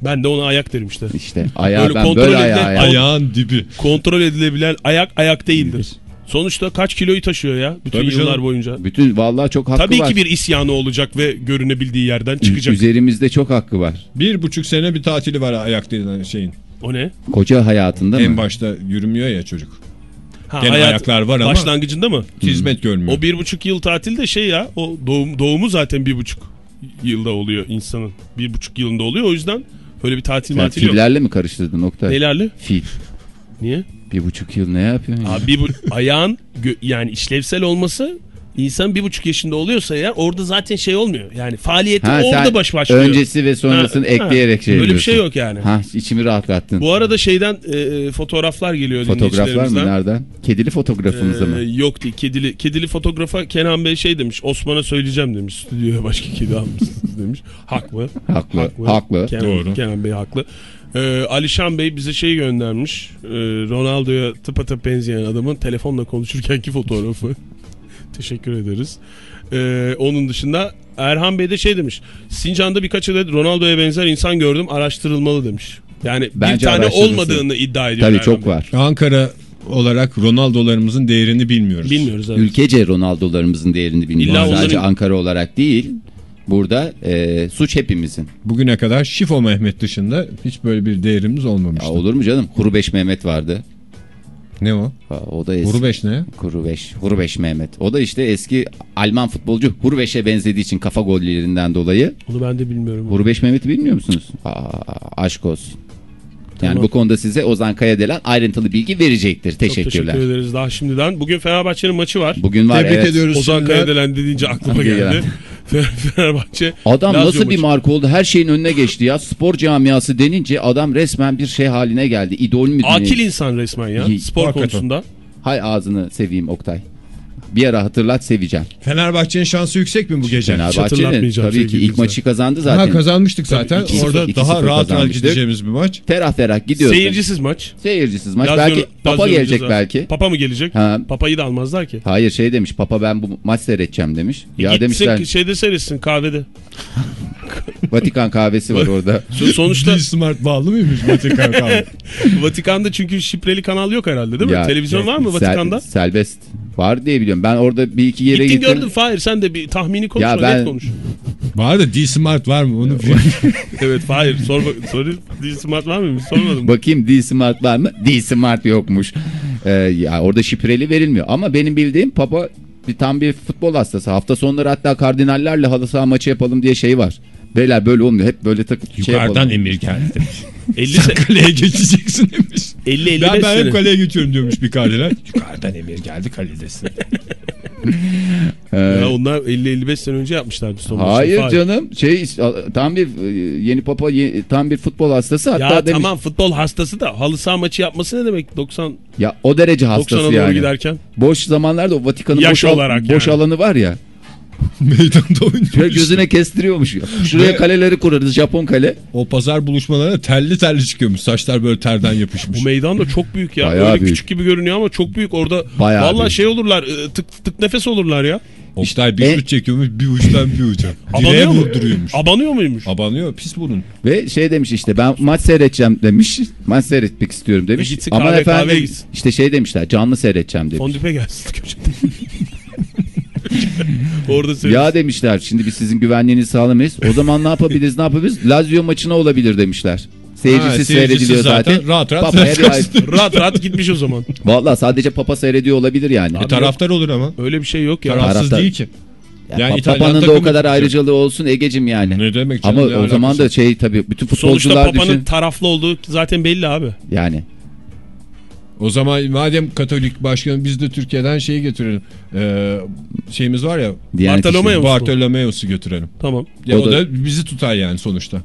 Ben de ona ayak derim işte. işte ayağı Böyle ben kontrol böyle ayağı. Ay- Ayağın dibi. Kontrol edilebilen ayak ayak değildir. Sonuçta kaç kiloyu taşıyor ya bütün Tabii yıllar canım. boyunca. Bütün vallahi çok hakkı Tabii var. ki bir isyanı olacak ve görünebildiği yerden çıkacak. Üzerimizde çok hakkı var. Bir buçuk sene bir tatili var ayak denilen şeyin. O ne? Koca hayatında En mı? başta yürümüyor ya çocuk. Ha, Gene hayat ayaklar var ama Başlangıcında mı? hizmet görmüyor. O bir buçuk yıl tatilde şey ya o doğum, doğumu zaten bir buçuk yılda oluyor insanın. Bir buçuk yılında oluyor o yüzden öyle bir tatil Sen matil yok. fillerle mi karıştırdın Oktay? Nelerle? Fil. Niye? Bir buçuk yıl ne yapıyorsun? ya? Abi bu ayağın yani işlevsel olması insan bir buçuk yaşında oluyorsa ya orada zaten şey olmuyor. Yani faaliyeti Ha, orada baş başlıyor. Öncesi ve sonrasını Ha, ha. ekleyerek şey Öyle bir şey yok yani. Ha içimi rahatlattın. Bu arada şeyden e, e, fotoğraflar geliyor Fotoğraflar mı nereden? Kedili fotoğrafınızı mı? Ee, yok değil. Kedili, kedili fotoğrafa Kenan Bey şey demiş. Osman'a söyleyeceğim demiş. Stüdyoya başka kedi almışsınız demiş. Haklı. Haklı, haklı. Kenan, Doğru. Kenan Bey haklı. Ee, Alişan Bey bize şey göndermiş. Ee, Ronaldo'ya tıpatıp benzeyen adamın telefonla konuşurkenki fotoğrafı. Teşekkür ederiz. Ee, onun dışında Erhan Bey de şey demiş. Sincan'da birkaç adet Ronaldo'ya benzer insan gördüm araştırılmalı demiş. Yani bir Bence tane araştırılsın. olmadığını iddia ediyor. Tabii Erhan çok Bey. var. Ankara olarak Ronaldo'larımızın değerini bilmiyoruz. Bilmiyoruz evet. Ülkece Ronaldo'larımızın değerini bilmiyoruz. İlla Sadece onların- Ankara olarak değil. Burada e, suç hepimizin. Bugüne kadar Şifo Mehmet dışında hiç böyle bir değerimiz olmamıştı. Ya olur mu canım? Hurubeş Mehmet vardı. Ne o? Ha, O da eski. Hurubeş ne? Hurubeş. Hurubeş Mehmet. O da işte eski Alman futbolcu Hurubeş'e benzediği için kafa gollerinden dolayı. Onu ben de bilmiyorum. Hurubeş Mehmet'i bilmiyor musunuz? Aa, aşk olsun. Yani Tamam. bu konuda size Ozan Kayadelen ayrıntılı bilgi verecektir. Çok Teşekkürler. teşekkür ederiz daha şimdiden. Bugün Fenerbahçe'nin maçı var. Bugün var Tebrik evet. ediyoruz. Ozan şimdiden. Kayadelen dediğince aklıma geldi. Fenerbahçe. Adam Lazio nasıl bir maçı. marka oldu? Her şeyin önüne geçti ya. Spor camiası denince adam resmen bir şey haline geldi. İdol mü? Akil insan resmen ya. Spor hakikaten. konusunda. Hay ağzını seveyim Oktay. Bir ara hatırlat seveceğim. Fenerbahçe'nin şansı yüksek mi bu gece? Fenerbahçe'nin hatırlatmayacağım tabii ki ilk maçı kazandı zaten. Ha kazanmıştık zaten. iki sıfır, Orada iki daha rahat rahat gideceğimiz bir maç. Ferah ferah gidiyordu. Seyircisiz maç. Seyircisiz maç. Lazio- belki Papa Lazio'nun gelecek cezası. belki. Papa mı gelecek? Ha. Papayı da almazlar ki. Hayır şey demiş Papa ben bu maç seyredeceğim demiş. Ya Gitsin demişler şeyde seyretsin kahvede. Vatikan kahvesi var orada. So- Sonuçta Smart bağlı mıymış Vatikan kahve? Vatikan'da çünkü şifreli kanal yok herhalde değil mi? Ya, Televizyon var mı Sel- Vatikan'da? Serbest var diye biliyorum. Ben orada bir iki yere Gittin gittim. gördün Fahir sen de bir tahmini konuşma Ya ben- net konuş. Var da D-Smart var mı? Onu evet Fahir sor bak- soru smart var mıymış sormadım. Bakayım D-Smart var mı? D-Smart yokmuş. Ee, ya orada şifreli verilmiyor. Ama benim bildiğim Papa bir tam bir futbol hastası. Hafta sonları hatta kardinallerle halı saha maçı yapalım diye şey var. Beyler böyle olmuyor. Hep böyle takıp şey Yukarıdan yapalım. emir geldi. 50 se- kaleye geçeceksin demiş. 50 55 Ben, ben hep kaleye geçiyorum diyormuş bir kardinal. Yukarıdan emir geldi kaledesin. Ee, Ya onlar 50-55 sene önce yapmışlardı son. Hayır Fahir. canım şey tam bir e, yeni papa tam bir futbol hastası hatta Ya demiş tamam futbol hastası da halı saha maçı yapması ne demek 90 ya o derece 90'a hastası doğru yani. giderken. Boş zamanlarda o Vatikan'ın boş, al- boş yani. alanı var ya. Meydanda oynuyor. Şöyle gözüne kestiriyormuş. Şuraya Ve- kaleleri kurarız Japon kale. O pazar buluşmalarına terli terli çıkıyormuş. Saçlar böyle terden yapışmış. Bu meydan da çok büyük ya. Bayağı Öyle büyük. küçük gibi görünüyor ama çok büyük. Orada Bayağı vallahi büyük. şey olurlar. e, Tık tık nefes olurlar ya. Oktay bir E- şut çekiyormuş bir uçtan bir uca. Direğe Abanıyor mu? vurduruyormuş. Abanıyor muymuş? Abanıyor pis burun. Ve şey demiş işte ben maç seyredeceğim demiş. Maç seyretmek istiyorum demiş. E gitsin Ama kahve- efendim kahveye gitsin. işte şey demişler canlı seyredeceğim demiş. Fondüpe gelsin köşede. Orada. Ya demişler şimdi biz sizin güvenliğinizi sağlamayız. O zaman ne yapabiliriz ne yapabiliriz? Lazio maçına olabilir demişler. Seyircisi Ha, seyrediliyor zaten. zaten rahat rahat Papa'ya bir rahat rahat gitmiş o zaman. Vallahi sadece Papa seyrediyor olabilir yani. E, taraftar olur ama. Öyle bir şey yok ya. Tarafsız Taraftar- değil ki. Ya Yani Pa- İtalyan Papa'nın da o kadar ayrıcalığı olsun Egecim yani. Ne demek canım, Ama ne o zaman da şey tabii bütün Sonuçta futbolcular Papa'nın düşün. taraflı olduğu zaten belli abi. Yani O zaman madem Katolik başkanı biz de Türkiye'den şeyi götürelim. Ee, şeyimiz var ya Diyanet Bartolomeo. İşleri- Bartolomeos'u götürelim. Tamam. Ya O o, da- da... bizi tutar yani sonuçta.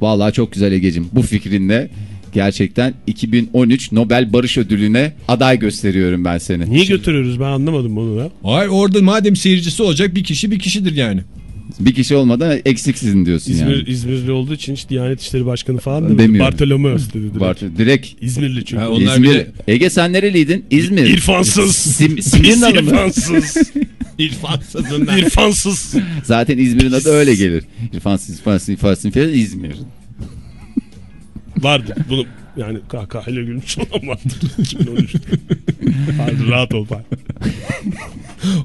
Vallahi çok güzel Egecim. Bu fikrinle gerçekten 2013 Nobel Barış Ödülü'ne aday gösteriyorum ben seni. Niye götürüyoruz ben anlamadım bunu ya. Hayır orada madem seyircisi olacak bir kişi bir kişidir yani. Bir kişi olmadan eksiksizin diyorsun İzmir, yani. İzmirli olduğu için hiç Diyanet İşleri Başkanı falan demedi. Demiyorum. Bartolomeos dedi direkt. Bart- direkt İzmirli çünkü. Ha, Onlar İzmir. bir de- Ege sen nereliydin? İzmir. İrfansız. Sim, Pis Simirnalı mı? irfansız. İrfansızından. İrfansız. Zaten İzmir'in adı öyle gelir. İrfansız, İrfansız, İrfansız, İrfansız, İzmir. Vardı. Bunu yani kahkahayla gülmüş olan vardır. 2013'te. Hadi rahat ol.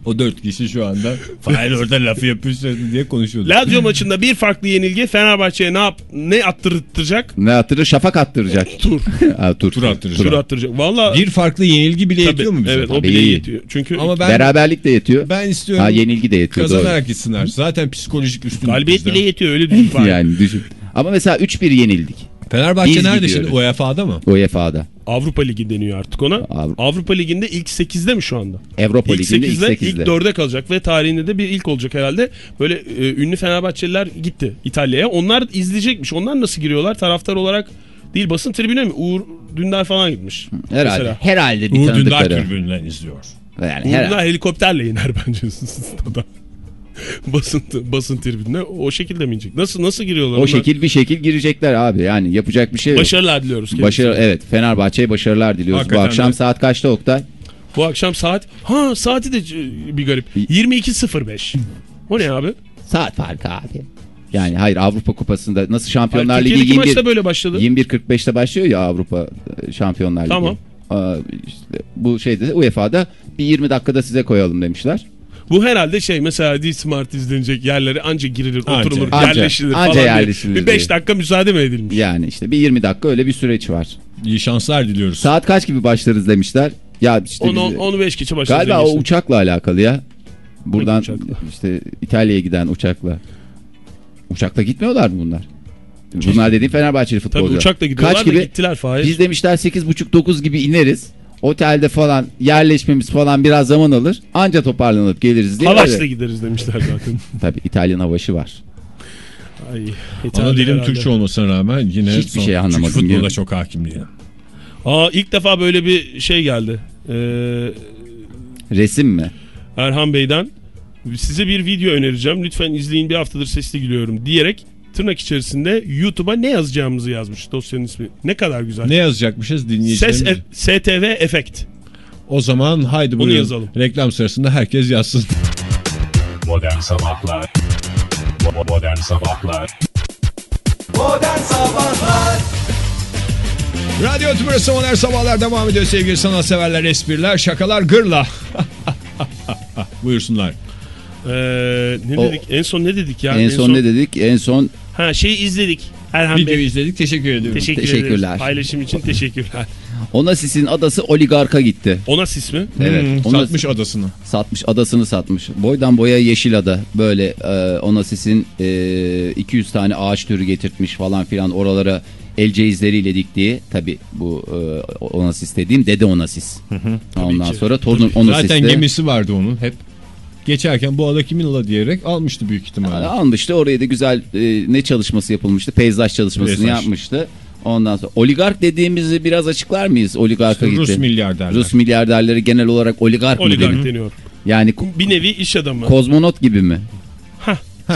O dört kişi şu anda Fahir orada lafı yapıyorsun diye konuşuyordu. Lazio maçında bir farklı yenilgi Fenerbahçe'ye ne yap ne attırtacak? Ne attırır? Şafak attıracak. Tur. ha, tur. Tur attıracak. Tur attıracak. Valla Bir farklı yenilgi bile Tabii, yetiyor mu bize? Evet o bile yetiyor. Çünkü Ama ben Beraberlik de yetiyor. ben istiyorum. Ha, yenilgi de yetiyor. Doğru. Kazanarak gitsinler. Zaten psikolojik üstünlük galibiyet bile yetiyor öyle düşün. Yani düşün. Ama mesela 3-1 yenildik. Fenerbahçe Biz nerede gidiyoruz. şimdi? UEFA'da mı? UEFA'da. Avrupa Ligi deniyor artık ona. Avrupa. Avrupa Ligi'nde ilk 8'de mi şu anda? Avrupa İlk Ligi'nde ilk 8'de, 8'de. ilk 4'e kalacak ve tarihinde de bir ilk olacak herhalde. Böyle e, ünlü Fenerbahçeliler gitti İtalya'ya. Onlar izleyecekmiş. Onlar nasıl giriyorlar? Taraftar olarak değil basın tribüne mi? Uğur Dündar falan gitmiş. Herhalde. Mesela. Herhalde bir Uğur Dündar tribünden izliyor. Yani Uğur. Dündar helikopterle iner bence stada. basın basın tribününe o şekilde mi inecek? Nasıl nasıl giriyorlar? O onlar? şekil bir şekil girecekler abi. Yani yapacak bir şey yok. Başarılar diliyoruz. Başarı evet Fenerbahçe'ye başarılar diliyoruz. Hakikaten Bu akşam de. saat kaçta Oktay? Bu akşam saat ha saati de e, bir garip. 22.05. O ne abi? Saat farkı abi. Yani hayır Avrupa Kupası'nda nasıl Şampiyonlar Hayır, Ligi Türkiye'deki 21 maçta böyle başladı. 21.45'te başlıyor ya Avrupa e, Şampiyonlar Ligi. Tamam. Aa, işte bu şeyde de UEFA'da bir 20 dakikada size koyalım demişler. Bu herhalde şey mesela D-Smart izlenecek yerlere anca girilir, Anca. oturulur, Anca. yerleşilir Anca falan diye. yerleşilir Bir diye. 5 dakika müsaade mi edilmiş? Yani işte bir 20 dakika öyle bir süreç var. İyi şanslar diliyoruz. Saat kaç gibi başlarız demişler. Ya işte Onu, bizi- onu 5 geçe başlayacak. galiba o uçakla alakalı ya. Buradan Hangi uçakla? işte İtalya'ya giden uçakla. Uçakla gitmiyorlar mı bunlar? Bunlar dediğim Fenerbahçeli Tabii futbolcular. uçakla gidiyorlar Kaç da gibi? gittiler Fahir. Biz demişler 8.30-9 gibi ineriz. Otelde falan yerleşmemiz falan biraz zaman alır. Anca toparlanıp geliriz diye. Havaşla gideriz demişler zaten. Tabii İtalyan havaşı var. Ay, Ana dilim herhalde. Türkçe olmasına rağmen yine Hiçbir son, şey anlamadım Çünkü futbola çok hakim değil. Aa, ilk defa böyle bir şey geldi. Ee, Resim mi? Erhan Bey'den. Size bir video önereceğim. Lütfen izleyin bir haftadır sesli gülüyorum diyerek tırnak içerisinde YouTube'a ne yazacağımızı yazmış dosyanın ismi. Ne kadar güzel. Ne yazacakmışız Ses dinleyicilerimiz? e- STV efekt. O zaman haydi bunu yazalım. Reklam sırasında herkes yazsın. Modern Sabahlar Modern Sabahlar Modern Sabahlar Radyo Tümrüt'ü Modern Sabahlar devam ediyor sevgili sanatseverler, espriler, şakalar gırla. Buyursunlar. Ee, ne O- dedik? En son ne dedik ya? en son ne dedik? En son Ha şeyi izledik. Erhan Videoyu Bey. izledik teşekkür ediyorum. Teşekkür Teşekkürler. ederiz. Paylaşım için teşekkürler. Onasis'in adası oligarka gitti. Onasis mi? Evet. Hmm, Onas- satmış adasını. satmış adasını satmış. Boydan boya yeşil ada. Böyle e, Onasis'in e, 200 tane ağaç türü getirtmiş falan filan oralara el ceyizleriyle diktiği. Tabi bu e, Onasis dediğim Dede Onasis. Ondan ki. sonra torun Onasis'te. Zaten gemisi vardı onun hep. Geçerken bu ada kimin ala diyerek almıştı büyük ihtimalle. almıştı. Oraya da güzel e, ne çalışması yapılmıştı? Peyzaj çalışmasını Peyzaj. yapmıştı. Ondan sonra oligark dediğimizi biraz açıklar mıyız? Oligarka İşte gitti. Rus milyarderler. Rus milyarderleri genel olarak oligark, mı Oligark deniyor? deniyor. Yani Bir nevi iş adamı. kozmonot gibi mi?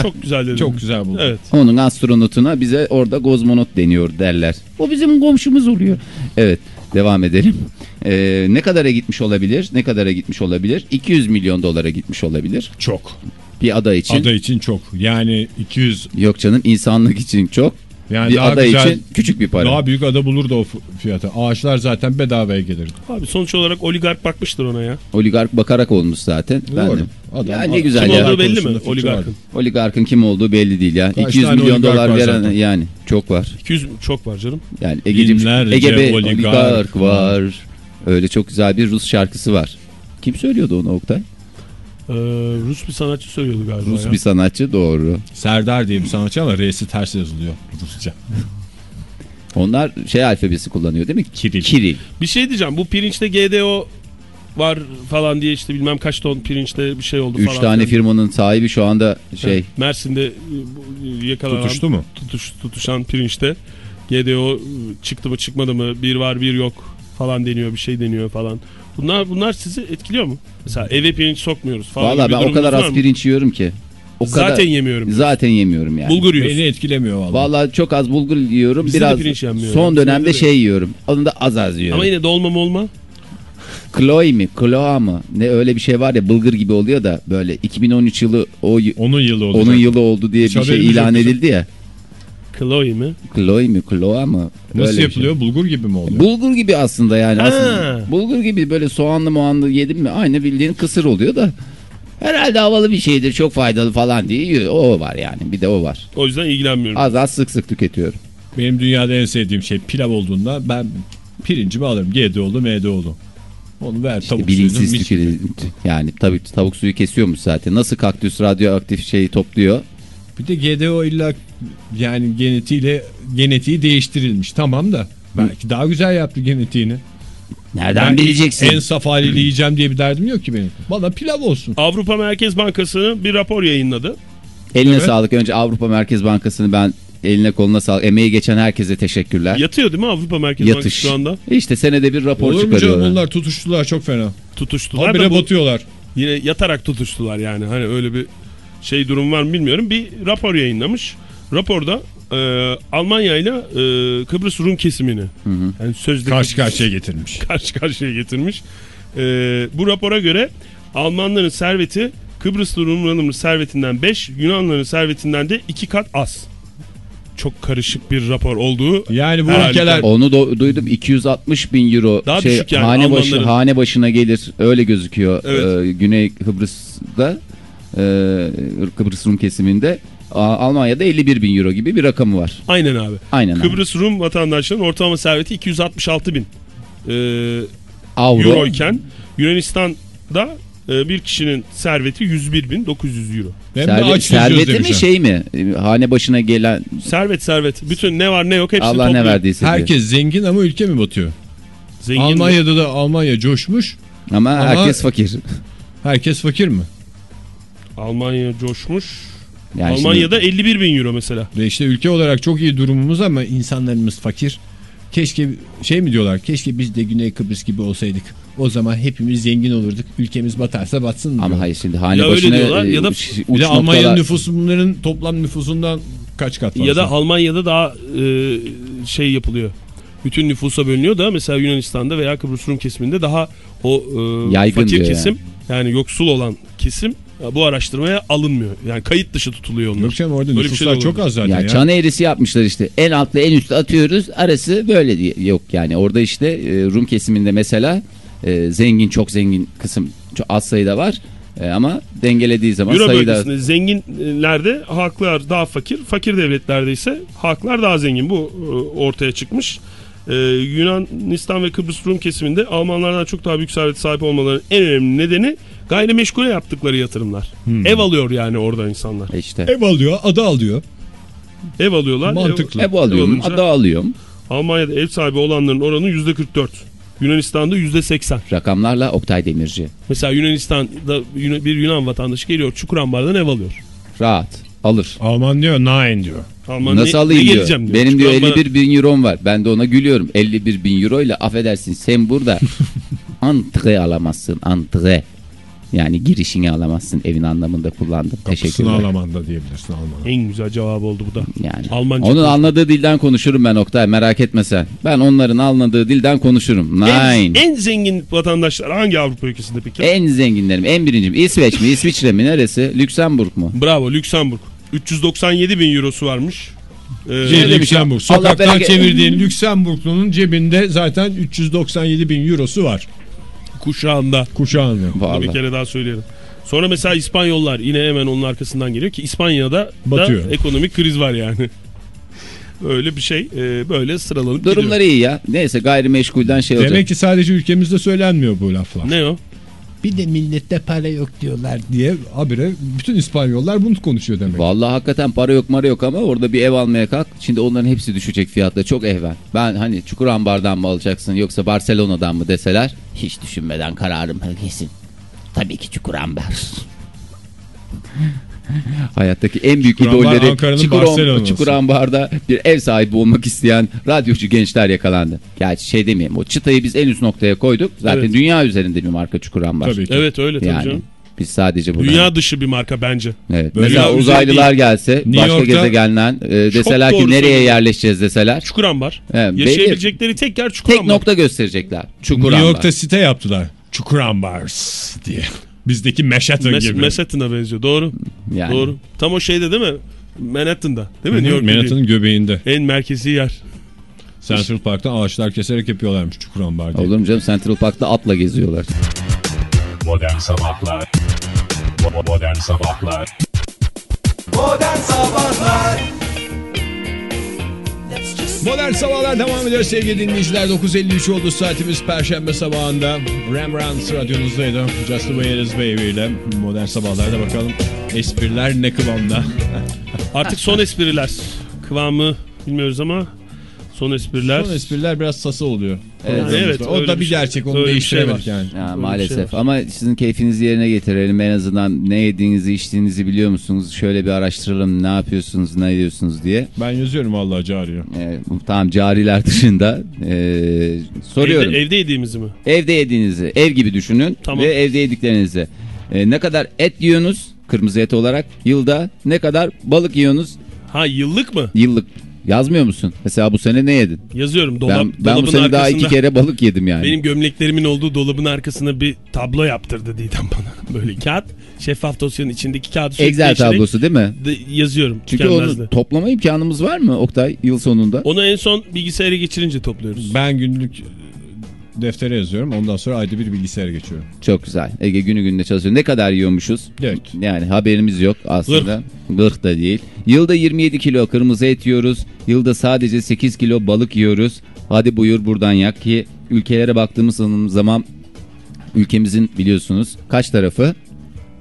Çok güzel dedim. Çok güzel buldu. Evet. Onun astronotuna bize orada kozmonot deniyor derler. O bizim komşumuz oluyor. Evet devam edelim. Ee, ne kadara gitmiş olabilir? Ne kadara gitmiş olabilir? 200 milyon dolara gitmiş olabilir. Çok. Bir ada için. Ada için çok. Yani 200 Yok canım insanlık için çok. Yani bir daha ada güzel, için küçük bir para. Daha büyük ada bulurdu o fiyata. Ağaçlar zaten bedavaya gelirdi. Abi sonuç olarak oligark bakmıştır ona ya. Oligark bakarak olmuş zaten. Ben Doğru. de- Adam- Ya ne güzel Kim ya. olduğu belli mi oligarkın? vardı. Oligarkın kim olduğu belli değil ya. Kaç 200 tane milyon dolar var veren zaten? yani çok var. 200 çok var canım. Yani Ege'cim Ege Bey oligark oligark var. Öyle çok güzel bir Rus şarkısı var. Kim söylüyordu onu Oktay? Ee, Rus bir sanatçı söylüyordu galiba Rus ya. bir sanatçı doğru. Serdar diye bir sanatçı ama R'si ters yazılıyor Rusça. Onlar şey alfabesi kullanıyor değil mi? Kiril. Kiril. Bir şey diyeceğim. Bu pirinçte GDO var falan diye işte bilmem kaç ton pirinçte bir şey oldu Üç falan. tane filan. firmanın sahibi şu anda şey Evet, Mersin'de e, e, yakalanan Tutuştu mu? tutuş, tutuşan pirinçte GDO e, çıktı mı çıkmadı mı bir var bir yok falan deniyor bir şey deniyor falan. Bunlar bunlar sizi etkiliyor mu? Mesela eve pirinç sokmuyoruz falan. Valla ben o kadar az pirinç yiyorum ki. O Zaten kadar yemiyorum. zaten yemiyorum yani. Bulgur yiyorsun. Beni etkilemiyor vallahi. Valla çok az bulgur yiyorum. Bizde de Biraz pirinç yenmiyor son dönemde Bizde de. şey yiyorum. Onu da az az yiyorum. Ama yine dolma mı olma? Kloy mi? Kloa mı? Ne öyle bir şey var ya bulgur gibi oluyor da böyle 2013 yılı o Onun yılı olacak. onun yılı oldu diye Hiç bir şey haberimiz ilan edildi ya. Chloe mi? Chloe mi? Chloe mı? Nasıl Öyle bir yapılıyor? Bulgur gibi mi oluyor? Şey. Bulgur gibi aslında yani. Ha. Aslında bulgur gibi böyle soğanlı muanlı yedim mi aynı bildiğin kısır oluyor da. Herhalde havalı bir şeydir çok faydalı falan diye. O var yani bir de o var. O yüzden ilgilenmiyorum. Az az sık sık tüketiyorum. Benim dünyada en sevdiğim şey pilav olduğunda ben pirincimi alırım. GDO'lu MDO'lu. Onu ver tavuk Bilinçsiz suyunu. Yani tabii tavuk suyu kesiyormuş zaten. Nasıl kaktüs radyoaktif şeyi topluyor? Bir de GDO illa yani genetiğiyle genetiği değiştirilmiş. Tamam da belki daha güzel yaptı genetiğini. Nereden Ben bileceksin? En saf haliyle yiyeceğim diye bir derdim yok ki benim. Bana pilav olsun. Avrupa Merkez Bankası bir rapor yayınladı. Eline Evet. sağlık. Önce Avrupa Merkez Bankası'nı ben eline koluna sağlık. Emeği geçen herkese teşekkürler. Yatıyor değil mi Avrupa Merkez Bankası Yatış. şu anda? İşte senede bir rapor Olur mu canım çıkarıyorlar. onlar tutuştular çok fena. Tutuştular Habire da bu, batıyorlar. yine yatarak tutuştular yani. Hani öyle bir şey durum var mı bilmiyorum. Bir rapor yayınlamış. Raporda e, Almanya ile e, Kıbrıs Rum kesimini yani sözde Karşı karşıya getirmiş. karşı karşıya getirmiş. E, bu rapora göre Almanların serveti Kıbrıslı Rumların servetinden 5, Yunanların servetinden de 2 kat az. Çok karışık bir rapor olduğu. Yani bu ülkeler Onu da duydum 260 bin euro Daha şey, düşük yani, hane, başı, hane başına gelir öyle gözüküyor Evet. Ee, Güney Kıbrıs'da e, Kıbrıs Rum kesiminde Almanya'da 51 bin euro gibi bir rakamı var. Aynen abi. Aynen abi. Kıbrıs Rum vatandaşlarının ortalama serveti 266 bin e, Avro. euro iken Yunanistan'da e, bir kişinin serveti 101 bin 900 euro. hem de Servet- aç serveti mi şey mi? Hane başına gelen Servet servet. Bütün ne var ne yok hepsini Allah topluyor. ne verdiyse. diyor. Herkes zengin ama ülke mi batıyor? Zengin Almanya'da da Almanya coşmuş. Ama, Ama- herkes fakir. Herkes fakir mi? Almanya coşmuş. Yani Almanya'da 51 bin euro mesela. Ve işte ülke olarak çok iyi durumumuz ama insanlarımız fakir. Keşke şey mi diyorlar? Keşke biz de Güney Kıbrıs gibi olsaydık. O zaman hepimiz zengin olurduk. Ülkemiz batarsa batsın mı? Ama hayır şimdi hane Ya öyle başına diyorlar e, ya da- uç- uç de Almanya'nın noktalar- nüfusu bunların toplam nüfusundan kaç kat fazla? Ya da Almanya'da daha e, şey yapılıyor. Bütün nüfusa bölünüyor da mesela Yunanistan'da veya Kıbrıs Rum kesiminde daha o e, Yaygın fakir kesim yani. yoksul olan kesim ya bu araştırmaya alınmıyor. Yani kayıt dışı tutuluyor onlar. Yok canım orada Öyle şey nüfuslar de çok az zaten Ya, ya. çan eğrisi yapmışlar işte. En altla en üstte atıyoruz. Arası böyle diye. Yok yani orada işte e, Rum kesiminde mesela e, zengin çok zengin kısım çok az sayıda var. E, ama dengelediği zaman Euro sayıda bölgesinde zenginlerde halklar daha fakir, fakir devletlerde ise halklar daha zengin. Bu ortaya çıkmış. Ee, Yunanistan ve Kıbrıs Rum kesiminde Almanlardan çok daha büyük servete sahip olmalarının en önemli nedeni gayrimeşgule yaptıkları yatırımlar. Hmm. Ev alıyor yani orada insanlar. E işte. Ev alıyor, ada alıyor. Ev alıyorlar. Mantıklı. E bu alıyorum, alınca- ada alıyorum. Almanya'da ev sahibi olanların oranı %44. Yunanistan'da %80. Rakamlarla Oktay Demirci. Mesela Yunanistan'da Yun- bir Yunan vatandaşı geliyor Çukurambar'dan ev alıyor. Rahat. Alır. Alman diyor, nine diyor. Alman Nasıl ne, alayım ne diyor. geleceğim Benim diyor Çukurambar'a- 51 bin eurom var. Ben de ona gülüyorum. 51 bin euro ile affedersin sen burada antre alamazsın. Antre. Yani girişini alamazsın evin anlamında kullandım. Kapısını Teşekkürler. Alman'da diyebilirsin Alman'a. En güzel cevabı oldu bu da. Yani. Almanca Onun anladığı dilden konuşurum ben Oktay merak etme sen. Ben onların anladığı dilden konuşurum. En, Nine. en zengin vatandaşlar hangi Avrupa ülkesinde peki? En zenginlerim en birincim İsveç mi İsviçre mi neresi Lüksemburg mu? Bravo Lüksemburg. 397 bin eurosu varmış. Ee, Şey, demiş Lüksemburg. Sokaktan çevirdiğin Lüksemburglunun cebinde zaten 397 bin eurosu var. Kuşağında. Kuşağında. Bunu bir Vallahi. kere daha söyleyelim. Sonra mesela İspanyollar yine hemen onun arkasından geliyor ki İspanya'da Batıyor. da ekonomik kriz var yani. Öyle bir şey e, böyle sıralanıp Durumları iyi ya. Neyse gayrimeşgulden şey olacak. Demek ki sadece ülkemizde söylenmiyor bu laflar. gidiyor. Ne o? Bir de millette para yok diyorlar diye habire bütün İspanyollar bunu konuşuyor demek. Vallahi hakikaten para yok mara yok ama orada bir ev almaya kalk. Şimdi onların hepsi düşecek fiyatla çok ehven. Ben hani Çukurambar'dan mı alacaksın yoksa Barcelona'dan mı deseler hiç düşünmeden kararım kesin. Tabii ki Çukurambar. Hayattaki en büyük Çukurambar, idolleri. Çukurambar'da bir ev sahibi olmak isteyen radyocu gençler yakalandı. Gerçi şey demeyeyim o çıtayı biz en üst noktaya koyduk. Zaten Evet. dünya üzerinde bir marka Çukurambar. Tabii ki. Evet öyle tabii Yani canım. biz sadece burada. Dünya dışı bir marka bence. Evet. Böyle Mesela uzaylılar üzeri gelse New başka York'ta- gezegenden e, deseler ki nereye söylüyorsun. yerleşeceğiz deseler Çukurambar. Evet, Yaşayabilecekleri tek yer tek Çukurambar. nokta gösterecekler. New Çukurambar. York'ta site yaptılar. Çukurambars diye. Bizdeki Manhattan Mes gibi. Manhattan'a benziyor. Doğru. Yani. Doğru. Tam o şeyde değil mi? Manhattan'da değil mi? New York dediğin. Manhattan'ın göbeğinde. En merkezi yer. Central Park'ta ağaçlar keserek yapıyorlarmış çukur ambar diye. Olur mu canım Central Park'ta atla geziyorlar. Modern Sabahlar Modern Sabahlar Modern Sabahlar Modern Sabahlar devam ediyor sevgili dinleyiciler. 9.53 oldu saatimiz Perşembe sabahında. Rembrandt radyonuzdaydı. Just the way it baby ile Modern Sabahlar'da bakalım espriler ne kıvamda. Artık son espriler. Kıvamı bilmiyoruz ama son espriler. Son espriler biraz sası oluyor. Evet. Evet, o da bir şey- gerçek onu bir değiştiremedik şey var. yani. Ya, Öyle bir maalesef şey var. ama sizin keyfinizi yerine getirelim en azından ne yediğinizi içtiğinizi biliyor musunuz? Şöyle bir araştıralım ne yapıyorsunuz ne ediyorsunuz diye. Ben yazıyorum vallahi Cari'ye. Ee, tamam cariler dışında ee, soruyorum. Evde, evde yediğimizi mi? Evde yediğinizi ev gibi düşünün Tamam. ve evde yediklerinizi. Ee, ne kadar et yiyorsunuz kırmızı et olarak yılda ne kadar balık yiyorsunuz Ha yıllık mı? yıllık yazmıyor musun? Mesela bu sene ne yedin? Yazıyorum. Dolap, ben ben bu sene daha iki kere balık yedim yani. Benim gömleklerimin olduğu dolabın arkasına bir tablo yaptırdı Didem bana. Böyle kağıt. Şeffaf dosyanın içindeki kağıdı sürekli Excel tablosu değil mi? de- yazıyorum. Çünkü onu toplama imkanımız var mı Oktay yıl sonunda? Onu en son bilgisayara geçirince topluyoruz. Ben günlük deftere yazıyorum. Ondan sonra ayda bir bilgisayara geçiyorum. Çok güzel. Ege günü gününe çalışıyor. Ne kadar yiyormuşuz? Evet. Yani haberimiz yok aslında. Gırk da değil. Yılda 27 kilo kırmızı et yiyoruz. Yılda sadece 8 kilo balık yiyoruz. Hadi buyur buradan yak ki ülkelere baktığımız zaman ülkemizin biliyorsunuz kaç tarafı?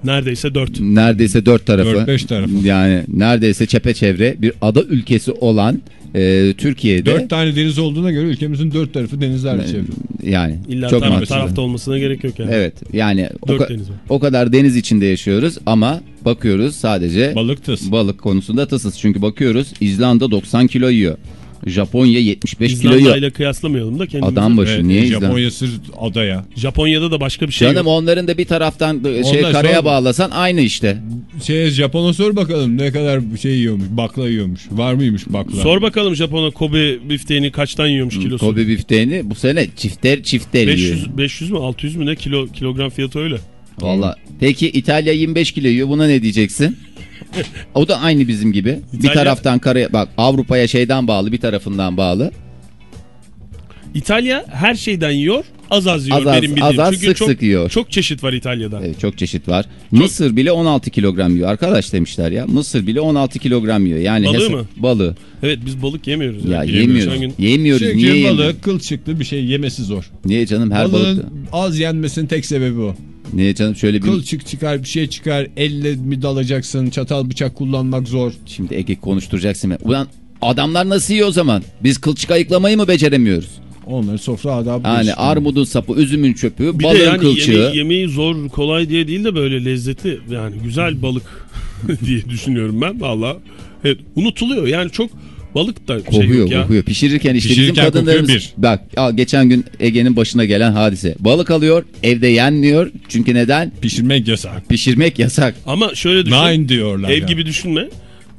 Neredeyse 4. Neredeyse 4 tarafı. 4-5 tarafı. Yani neredeyse çepeçevre bir ada ülkesi olan e, Türkiye'de. Dört tane deniz olduğuna göre ülkemizin dört tarafı denizlerle çevrili. Yani İlla çok taraf, tarafta olmasına gerek yok yani. Evet yani o, Dört ka- deniz var. o kadar deniz içinde yaşıyoruz ama bakıyoruz sadece Balık tıs. balık konusunda tısız. Çünkü bakıyoruz İzlanda 90 kilo yiyor. Japonya 75 kilo İzlanda yiyor. ile kıyaslamayalım da kendimizi. Adam başı Evet, niye İzlanda? Japonya sır adaya. Japonya'da da başka bir şey Canım yok. onların da bir taraftan da şey Onlar karaya sonra- bağlasan aynı işte. Şey Japon'a sor bakalım ne kadar şey yiyormuş. Bakla yiyormuş. Var mıymış bakla? Sor bakalım Japon'a Kobe bifteğini kaçtan yiyormuş kilosu. Kobe bifteğini bu sene çifter çifter yiyor. 500, 500 mü 600 mü ne kilo kilogram fiyatı öyle. Valla. Peki İtalya 25 kilo yiyor buna ne diyeceksin? O da aynı bizim gibi. Bir İtalya- taraftan karaya bak Avrupa'ya şeyden bağlı bir tarafından bağlı. İtalya her şeyden yiyor az az yiyor Az az- benim bildiğim. az az Çünkü sık çok, sık yiyor. Çok çeşit var İtalya'da. Evet, çok çeşit var. Mısır bile 16 kilogram yiyor arkadaş demişler ya. Mısır bile 16 kilogram yiyor. Yani Balığı hesap- mı? Balığı. Evet biz balık yemiyoruz. Ya yani. yemiyoruz. Gün Yemiyoruz. Çünkü Niye balığı yemiyoruz? kılçıklı bir şey yemesi zor. Niye canım her Balığın balık? az yenmesinin tek sebebi o. Niye canım şöyle bir Kılçık çıkar bir şey çıkar. Elle mi dalacaksın? Çatal bıçak kullanmak zor. şimdi Ege konuşturacaksın. beni. Ulan adamlar nasıl yiyor o zaman? Biz kılçık ayıklamayı mı beceremiyoruz? Onları sofra adabı. Yani işte. armudun sapı, üzümün çöpü, bir balığın yani kılçığı. yeme- yemeği zor kolay diye değil de böyle lezzetli yani güzel balık diye düşünüyorum ben valla. Evet, unutuluyor yani çok balık da şey Kokuyor, yok ya. kokuyor. Pişirirken işte Pişirirken bizim kadınlarımız... bir. Bak geçen gün Ege'nin başına gelen hadise. Balık alıyor, evde yenmiyor. Çünkü neden? Pişirmek yasak. Pişirmek yasak. Ama şöyle düşün. Nine diyorlar Ev ya. gibi düşünme.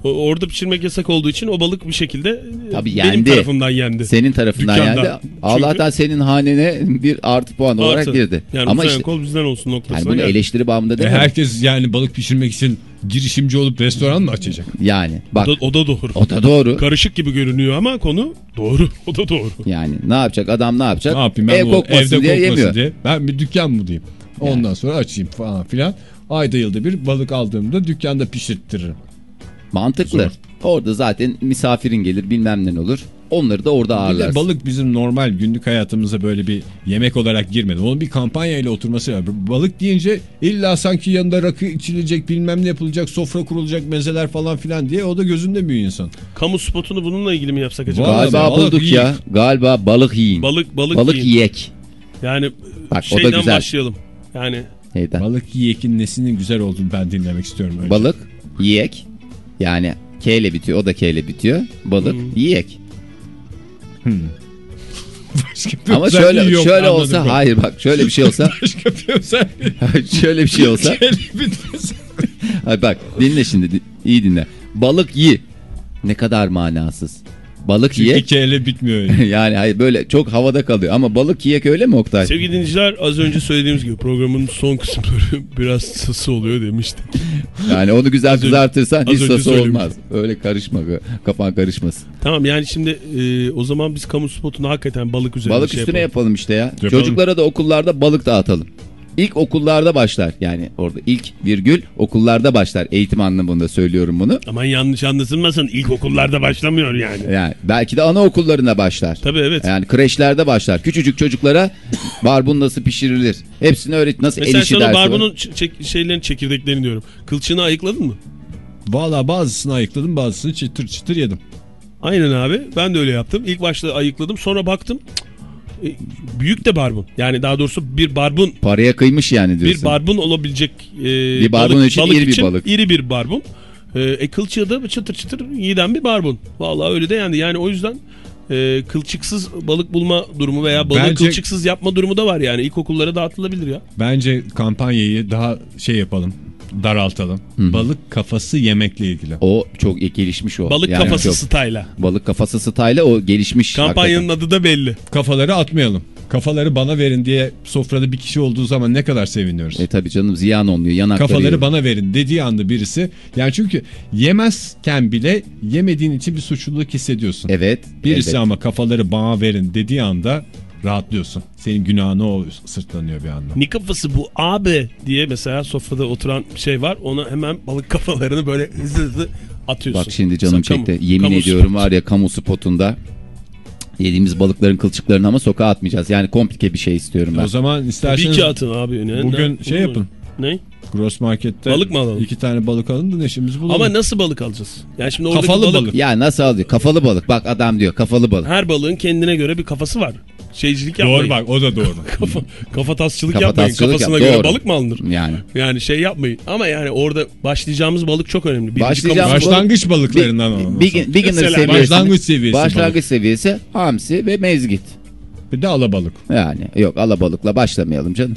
O- Orada pişirmek yasak olduğu için o balık bir şekilde Tabii benim yendi. tarafımdan yendi. Senin tarafından Dükkanda. geldi. Allah'tan senin hanene bir artı puan olarak Artı. girdi. Yani Ama bu işte kol bizden olsun yani noktasına bunu geldi. eleştiri bağımında E değil mi? herkes yani balık pişirmek için girişimci olup restoran mı açacak? Yani bak O da, o da doğru. o da doğru. Karışık gibi görünüyor ama konu doğru. O da doğru. Yani ne yapacak adam ne yapacak? Ne yapayım ben Ev kokmasın evde diye kokmasın yemiyor. diye. Ben bir dükkan mı diyeyim? Ondan sonra açayım falan filan. Ayda yılda bir balık aldığımda dükkanda pişirttiririm. Mantıklı. Zor. Orada zaten misafirin gelir bilmem ne olur. Onları da orada Bir ağırlarsın. balık bizim normal günlük hayatımıza böyle bir yemek olarak girmedi. Onun bir kampanya ile oturması var. Balık deyince illa sanki yanında rakı içilecek bilmem ne yapılacak sofra kurulacak mezeler falan filan diye o da gözünde büyüyor insan. Kamu spotunu bununla ilgili mi yapsak acaba? Vallahi Galiba balık bulduk yiyin. ya. Galiba balık yiyin. Balık balık, balık yiyin. yiyek. Yani Bak, o da şeyden güzel. başlayalım. Yani Neyden? Balık yiyekin nesinin güzel olduğunu ben dinlemek istiyorum. Önce. Balık yiyek. Yani K ile bitiyor. O da K ile bitiyor. Balık Hmm. yiyek. Bir Ama şöyle yok, şöyle olsa ben. hayır bak şöyle bir şey olsa Başka bir özelliği. şöyle bir şey olsa. Hayır bak dinle şimdi di- iyi dinle. Balık yi. Ne kadar manasız. Balık Çünkü ye. keyle bitmiyor. Yani. yani hayır böyle çok havada kalıyor. Ama balık yiyek öyle mi Oktay? sevgili dinleyiciler az önce söylediğimiz gibi programın son kısımları biraz sası oluyor demiştik. Yani onu güzel Az kızartırsan hiç sosu olmaz. Öyle karışma. Kafan karışmasın. Tamam yani şimdi e, o zaman biz kamu spotunu hakikaten balık üzerine Balık şey üstüne yapalım. yapalım işte ya. Yapalım. Çocuklara da okullarda balık dağıtalım. İlk okullarda başlar. Yani orada ilk virgül okullarda başlar. Eğitim anlamında söylüyorum bunu. Aman yanlış anlaşılmasın ilkokullarda başlamıyor yani. Yani belki de anaokullarında başlar. Tabii evet. Yani kreşlerde başlar. Küçücük çocuklara barbun nasıl pişirilir? Hepsini öğret. Nasıl el Mesela işi sana dersi var. barbunun çek- şeylerin çekirdeklerini diyorum. Kılçığını ayıkladın mı? Valla bazısını ayıkladım bazısını çıtır çıtır yedim. Aynen abi. Ben de öyle yaptım. İlk başta ayıkladım. Sonra baktım. cık, büyük de barbun. Yani daha doğrusu bir barbun Paraya kıymış yani diyorsun. bir barbun olabilecek e, Bir barbun için iri bir balık. iri bir barbun. E, e, kılçığı da çıtır çıtır yiden bir barbun. Vallahi öyle de yani. Yani o yüzden e, kılçıksız balık bulma durumu veya balığı Bence- kılçıksız yapma durumu da var yani. İlkokullara dağıtılabilir ya. Bence kampanyayı daha şey yapalım daraltalım. Balık kafası yemekle ilgili. O çok gelişmiş o. Balık Yani kafası çok- style'a. Balık kafası style'a o gelişmiş. Kampanyanın adı da belli. Kafaları atmayalım. Kafaları bana verin diye sofrada bir kişi olduğu zaman ne kadar seviniyoruz. E tabi canım ziyan olmuyor. Yanakları Kafaları bana verin dediği anda birisi yani çünkü yemezken bile yemediğin için bir suçluluk hissediyorsun. Evet. Birisi evet. ama kafaları bana verin dediği anda rahatlıyorsun. Senin günahını o sırtlanıyor bir anda. Ne kafası bu abi diye mesela sofrada oturan şey var. Ona hemen balık kafalarını böyle hızlı hızlı atıyorsun. Bak şimdi canım Mesela kamu- çekti. Yemin kamu ediyorum spot. var ya kamu spotunda yediğimiz balıkların kılçıklarını ama sokağa atmayacağız. Yani komplike bir şey istiyorum ben. O zaman Tabii isterseniz ki atın abi. Ne, bugün ne- şey olur mu? yapın. Ne? Gross Market'te Balık mı alalım? iki tane balık alın da neşemizi bulalım. Ama nasıl balık alacağız? Yani şimdi Kafalı balık, balık. Ya nasıl alıyor? Kafalı balık. Bak adam diyor kafalı balık. her balığın kendine göre bir kafası var. Şeycilik yapmayın. Doğru bak o da doğru. Kafa, kafa tasçılık Kafa yapmayın. tasçılık Kafasına yap, göre doğru. balık mı alınır? Yani. Yani şey yapmayın. Ama yani orada başlayacağımız balık çok önemli. Birinci Başlayacağımız kamu- Başlangıç balıklarından alalım. zaman. beginner Mesela seviyesi. başlangıç seviyesi Başlangıç seviyesi hamsi ve mezgit. Bir de alabalık. Yani yok alabalıkla başlamayalım canım.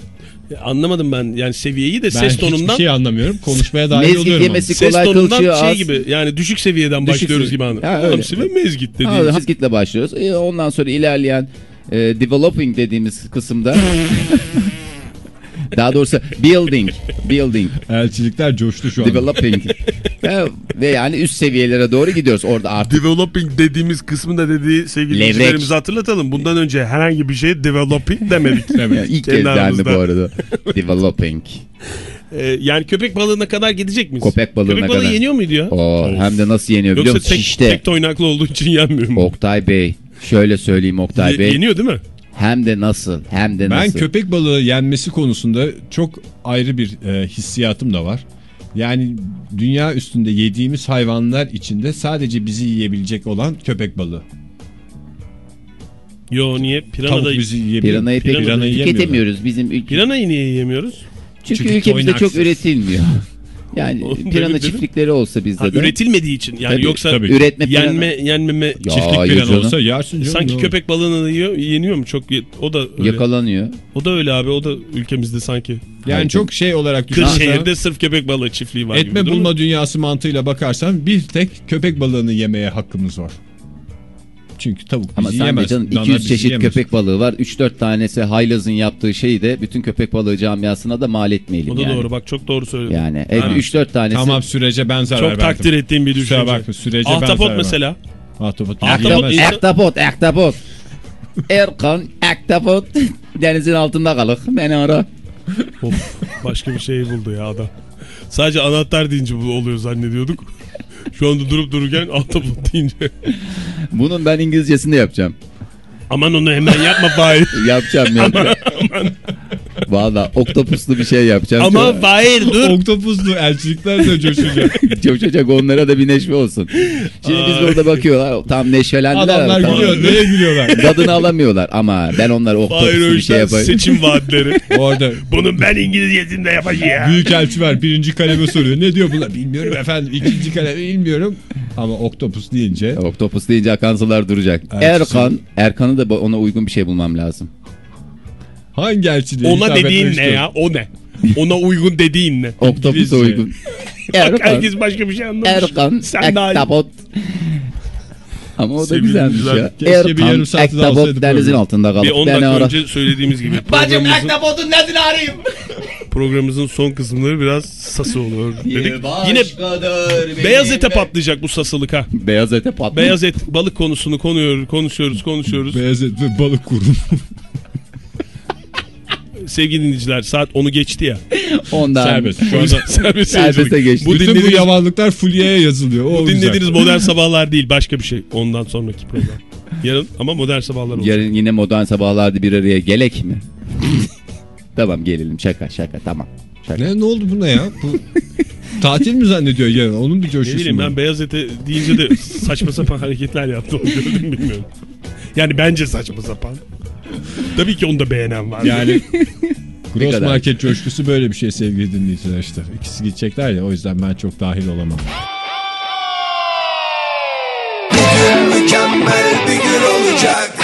Anlamadım ben yani seviyeyi de Ben ses hiçbir tonundan şey anlamıyorum. Konuşmaya dahil Mezgit oluyorum. yemesi ses kolay tonundan kılçığı şey az. gibi yani düşük seviyeden Düşük başlıyoruz seviye. gibi anladım. Hamsi ve mezgit dediğimiz. mezgitle başlıyoruz. E, ondan sonra ilerleyen e, developing dediğimiz kısımda daha doğrusu building, building. Elçilikler coştu şu an. developing E, ve yani üst seviyelere doğru gidiyoruz. Orada artık Developing dediğimiz kısmında dediği sevgili Levrek. dinleyicilerimize hatırlatalım. Bundan önce herhangi bir şeye developing demedik. yani ilk Kendi kez dendi aramızda. bu arada. developing. Ee, yani köpek balığına kadar gidecek miyiz? Köpek balığına Köpek balığı kadar. yeniyor muydu ya? O hem de nasıl yeniyor biliyor Yoksa musun? tek, Şişte. tek toynaklı olduğu için yenmiyor mu? Oktay Bey. Şöyle söyleyeyim Oktay Ye- Bey. yeniyor değil mi? Hem de nasıl? Hem de Ben nasıl? köpek balığı yenmesi konusunda çok ayrı bir e, hissiyatım da var. Yani dünya üstünde yediğimiz hayvanlar içinde sadece bizi yiyebilecek olan köpek balığı. Yo niye? Pirana Tavuk da... bizi yiyebilir. Piranayı pek Piranayı tüketemiyoruz bizim ülke. Piranayı niye yiyemiyoruz? Çünkü, Çünkü ülkemizde çok üretilmiyor. Yani Oğlum, pirana dedim. çiftlikleri olsa bizde Ha, de. üretilmediği için yani Tabii, yoksa tabii. Üretme pirana. yenme yenmeme Ya, Çiftlik hayır piran canım. olsa yersin canım. sanki köpek balığını yiyor, yeniyor mu çok o da öyle. Yakalanıyor. O da öyle abi o da ülkemizde sanki. Yani Hayır. çok şey olarak düşünürsen Kırşehir'de sırf köpek balığı çiftliği var gibi. etme mi? bulma dünyası mantığıyla bakarsan bir tek köpek balığını yemeye hakkımız var. Çünkü tavuk Ama bizi sen yemez. canım dana 200 bizi çeşit yemez. köpek balığı var. 3-4 tanesi haylazın yaptığı şeyi de bütün köpek balığı camiasına da mal etmeyelim O da yani. doğru bak çok doğru söyledin. Yani evet, Ha. 3-4 tanesi. Tamam sürece ben zarar çok verdim. takdir ettiğim bir düşünce. bakma sürece ben Ahtapot zarar mesela. verdim. Ahtapot. Ahtapot Ahtapot, ahtapot. Erkan, ahtapot. Denizin altında kalık. Beni ara. Of, başka bir şey buldu ya adam. Sadece anahtar deyince bu oluyor zannediyorduk. Şu anda durup dururken ahtapot deyince. Bunun ben İngilizcesini yapacağım. Aman onu hemen yapma Fahir. Yapacağım yapacağım. Valla oktopuslu bir şey yapacağım. Ama Fahir dur. Oktopuslu elçilikler de coşacak. Coşacak onlara da bir neşve olsun. Şimdi biz Ay. burada bakıyorlar. Tam neşvelendiler. Adamlar Tamam. gülüyor. Neye gülüyorlar? Tadını alamıyorlar ama ben Fahir oktopuslu bir şey yapayım. seçim vaatleri. Orada Bunun ben İngilizcesinde yapacağım. büyük elçi var. Birinci kaleme soruyor. Ne diyor bunlar? Bilmiyorum efendim. İkinci kaleme bilmiyorum. Ama oktopus deyince Oktopus deyince akan duracak. Erkan, Erkan'ı da ona uygun bir şey bulmam lazım. Hangi elçi diye Ona dediğin ne ya? O ne? Ona uygun dediğin ne? Oktopus'a İngilizce. uygun. Bak Erkan, herkes başka bir şey anlamış. Erkan, Sen daha iyi. Ektapot. Ama o da Sevgili güzelmiş ya. bir daha Ektapot denizin altında Bir kalıp 10 beni dakika ara. önce söylediğimiz gibi. Bacım Ektapot'un nesini arayayım? programımızın son kısımları biraz sası olur dedik. Bir Yine beyaz ete patlayacak bu sasılık ha. Beyaz ete patlı. Beyaz et balık konusunu konuyor, konuşuyoruz, konuşuyoruz. Beyaz et ve balık kurum. Sevgili dinleyiciler saat 10'u geçti ya. Ondan. Serbest. Şu anda Serbest Serbeste geçti. Bu bütün bu yavanlıklar Fulya'ya yazılıyor. O bu güzel. dinlediğiniz modern sabahlar değil başka bir şey. Ondan sonraki program. Yarın ama modern sabahlar olacak. Yarın yine modern sabahlarda bir araya gelek mi? tamam gelelim şaka şaka tamam. Şaka. Ne, ne oldu buna ya? Bu tatil mi zannediyor yarın? Onun bir Ne coşkusu bileyim mu? ben beyaz ete deyince de saçma sapan hareketler yaptım. Gördüm mü bilmiyorum. Yani bence saçma sapan. Tabii ki onu da beğenen var. Yani Gross market coşkusu böyle bir şey sevgili dinleyiciler işte. İkisi gidecekler ya o yüzden ben çok dahil olamam. mükemmel bir gün olacak.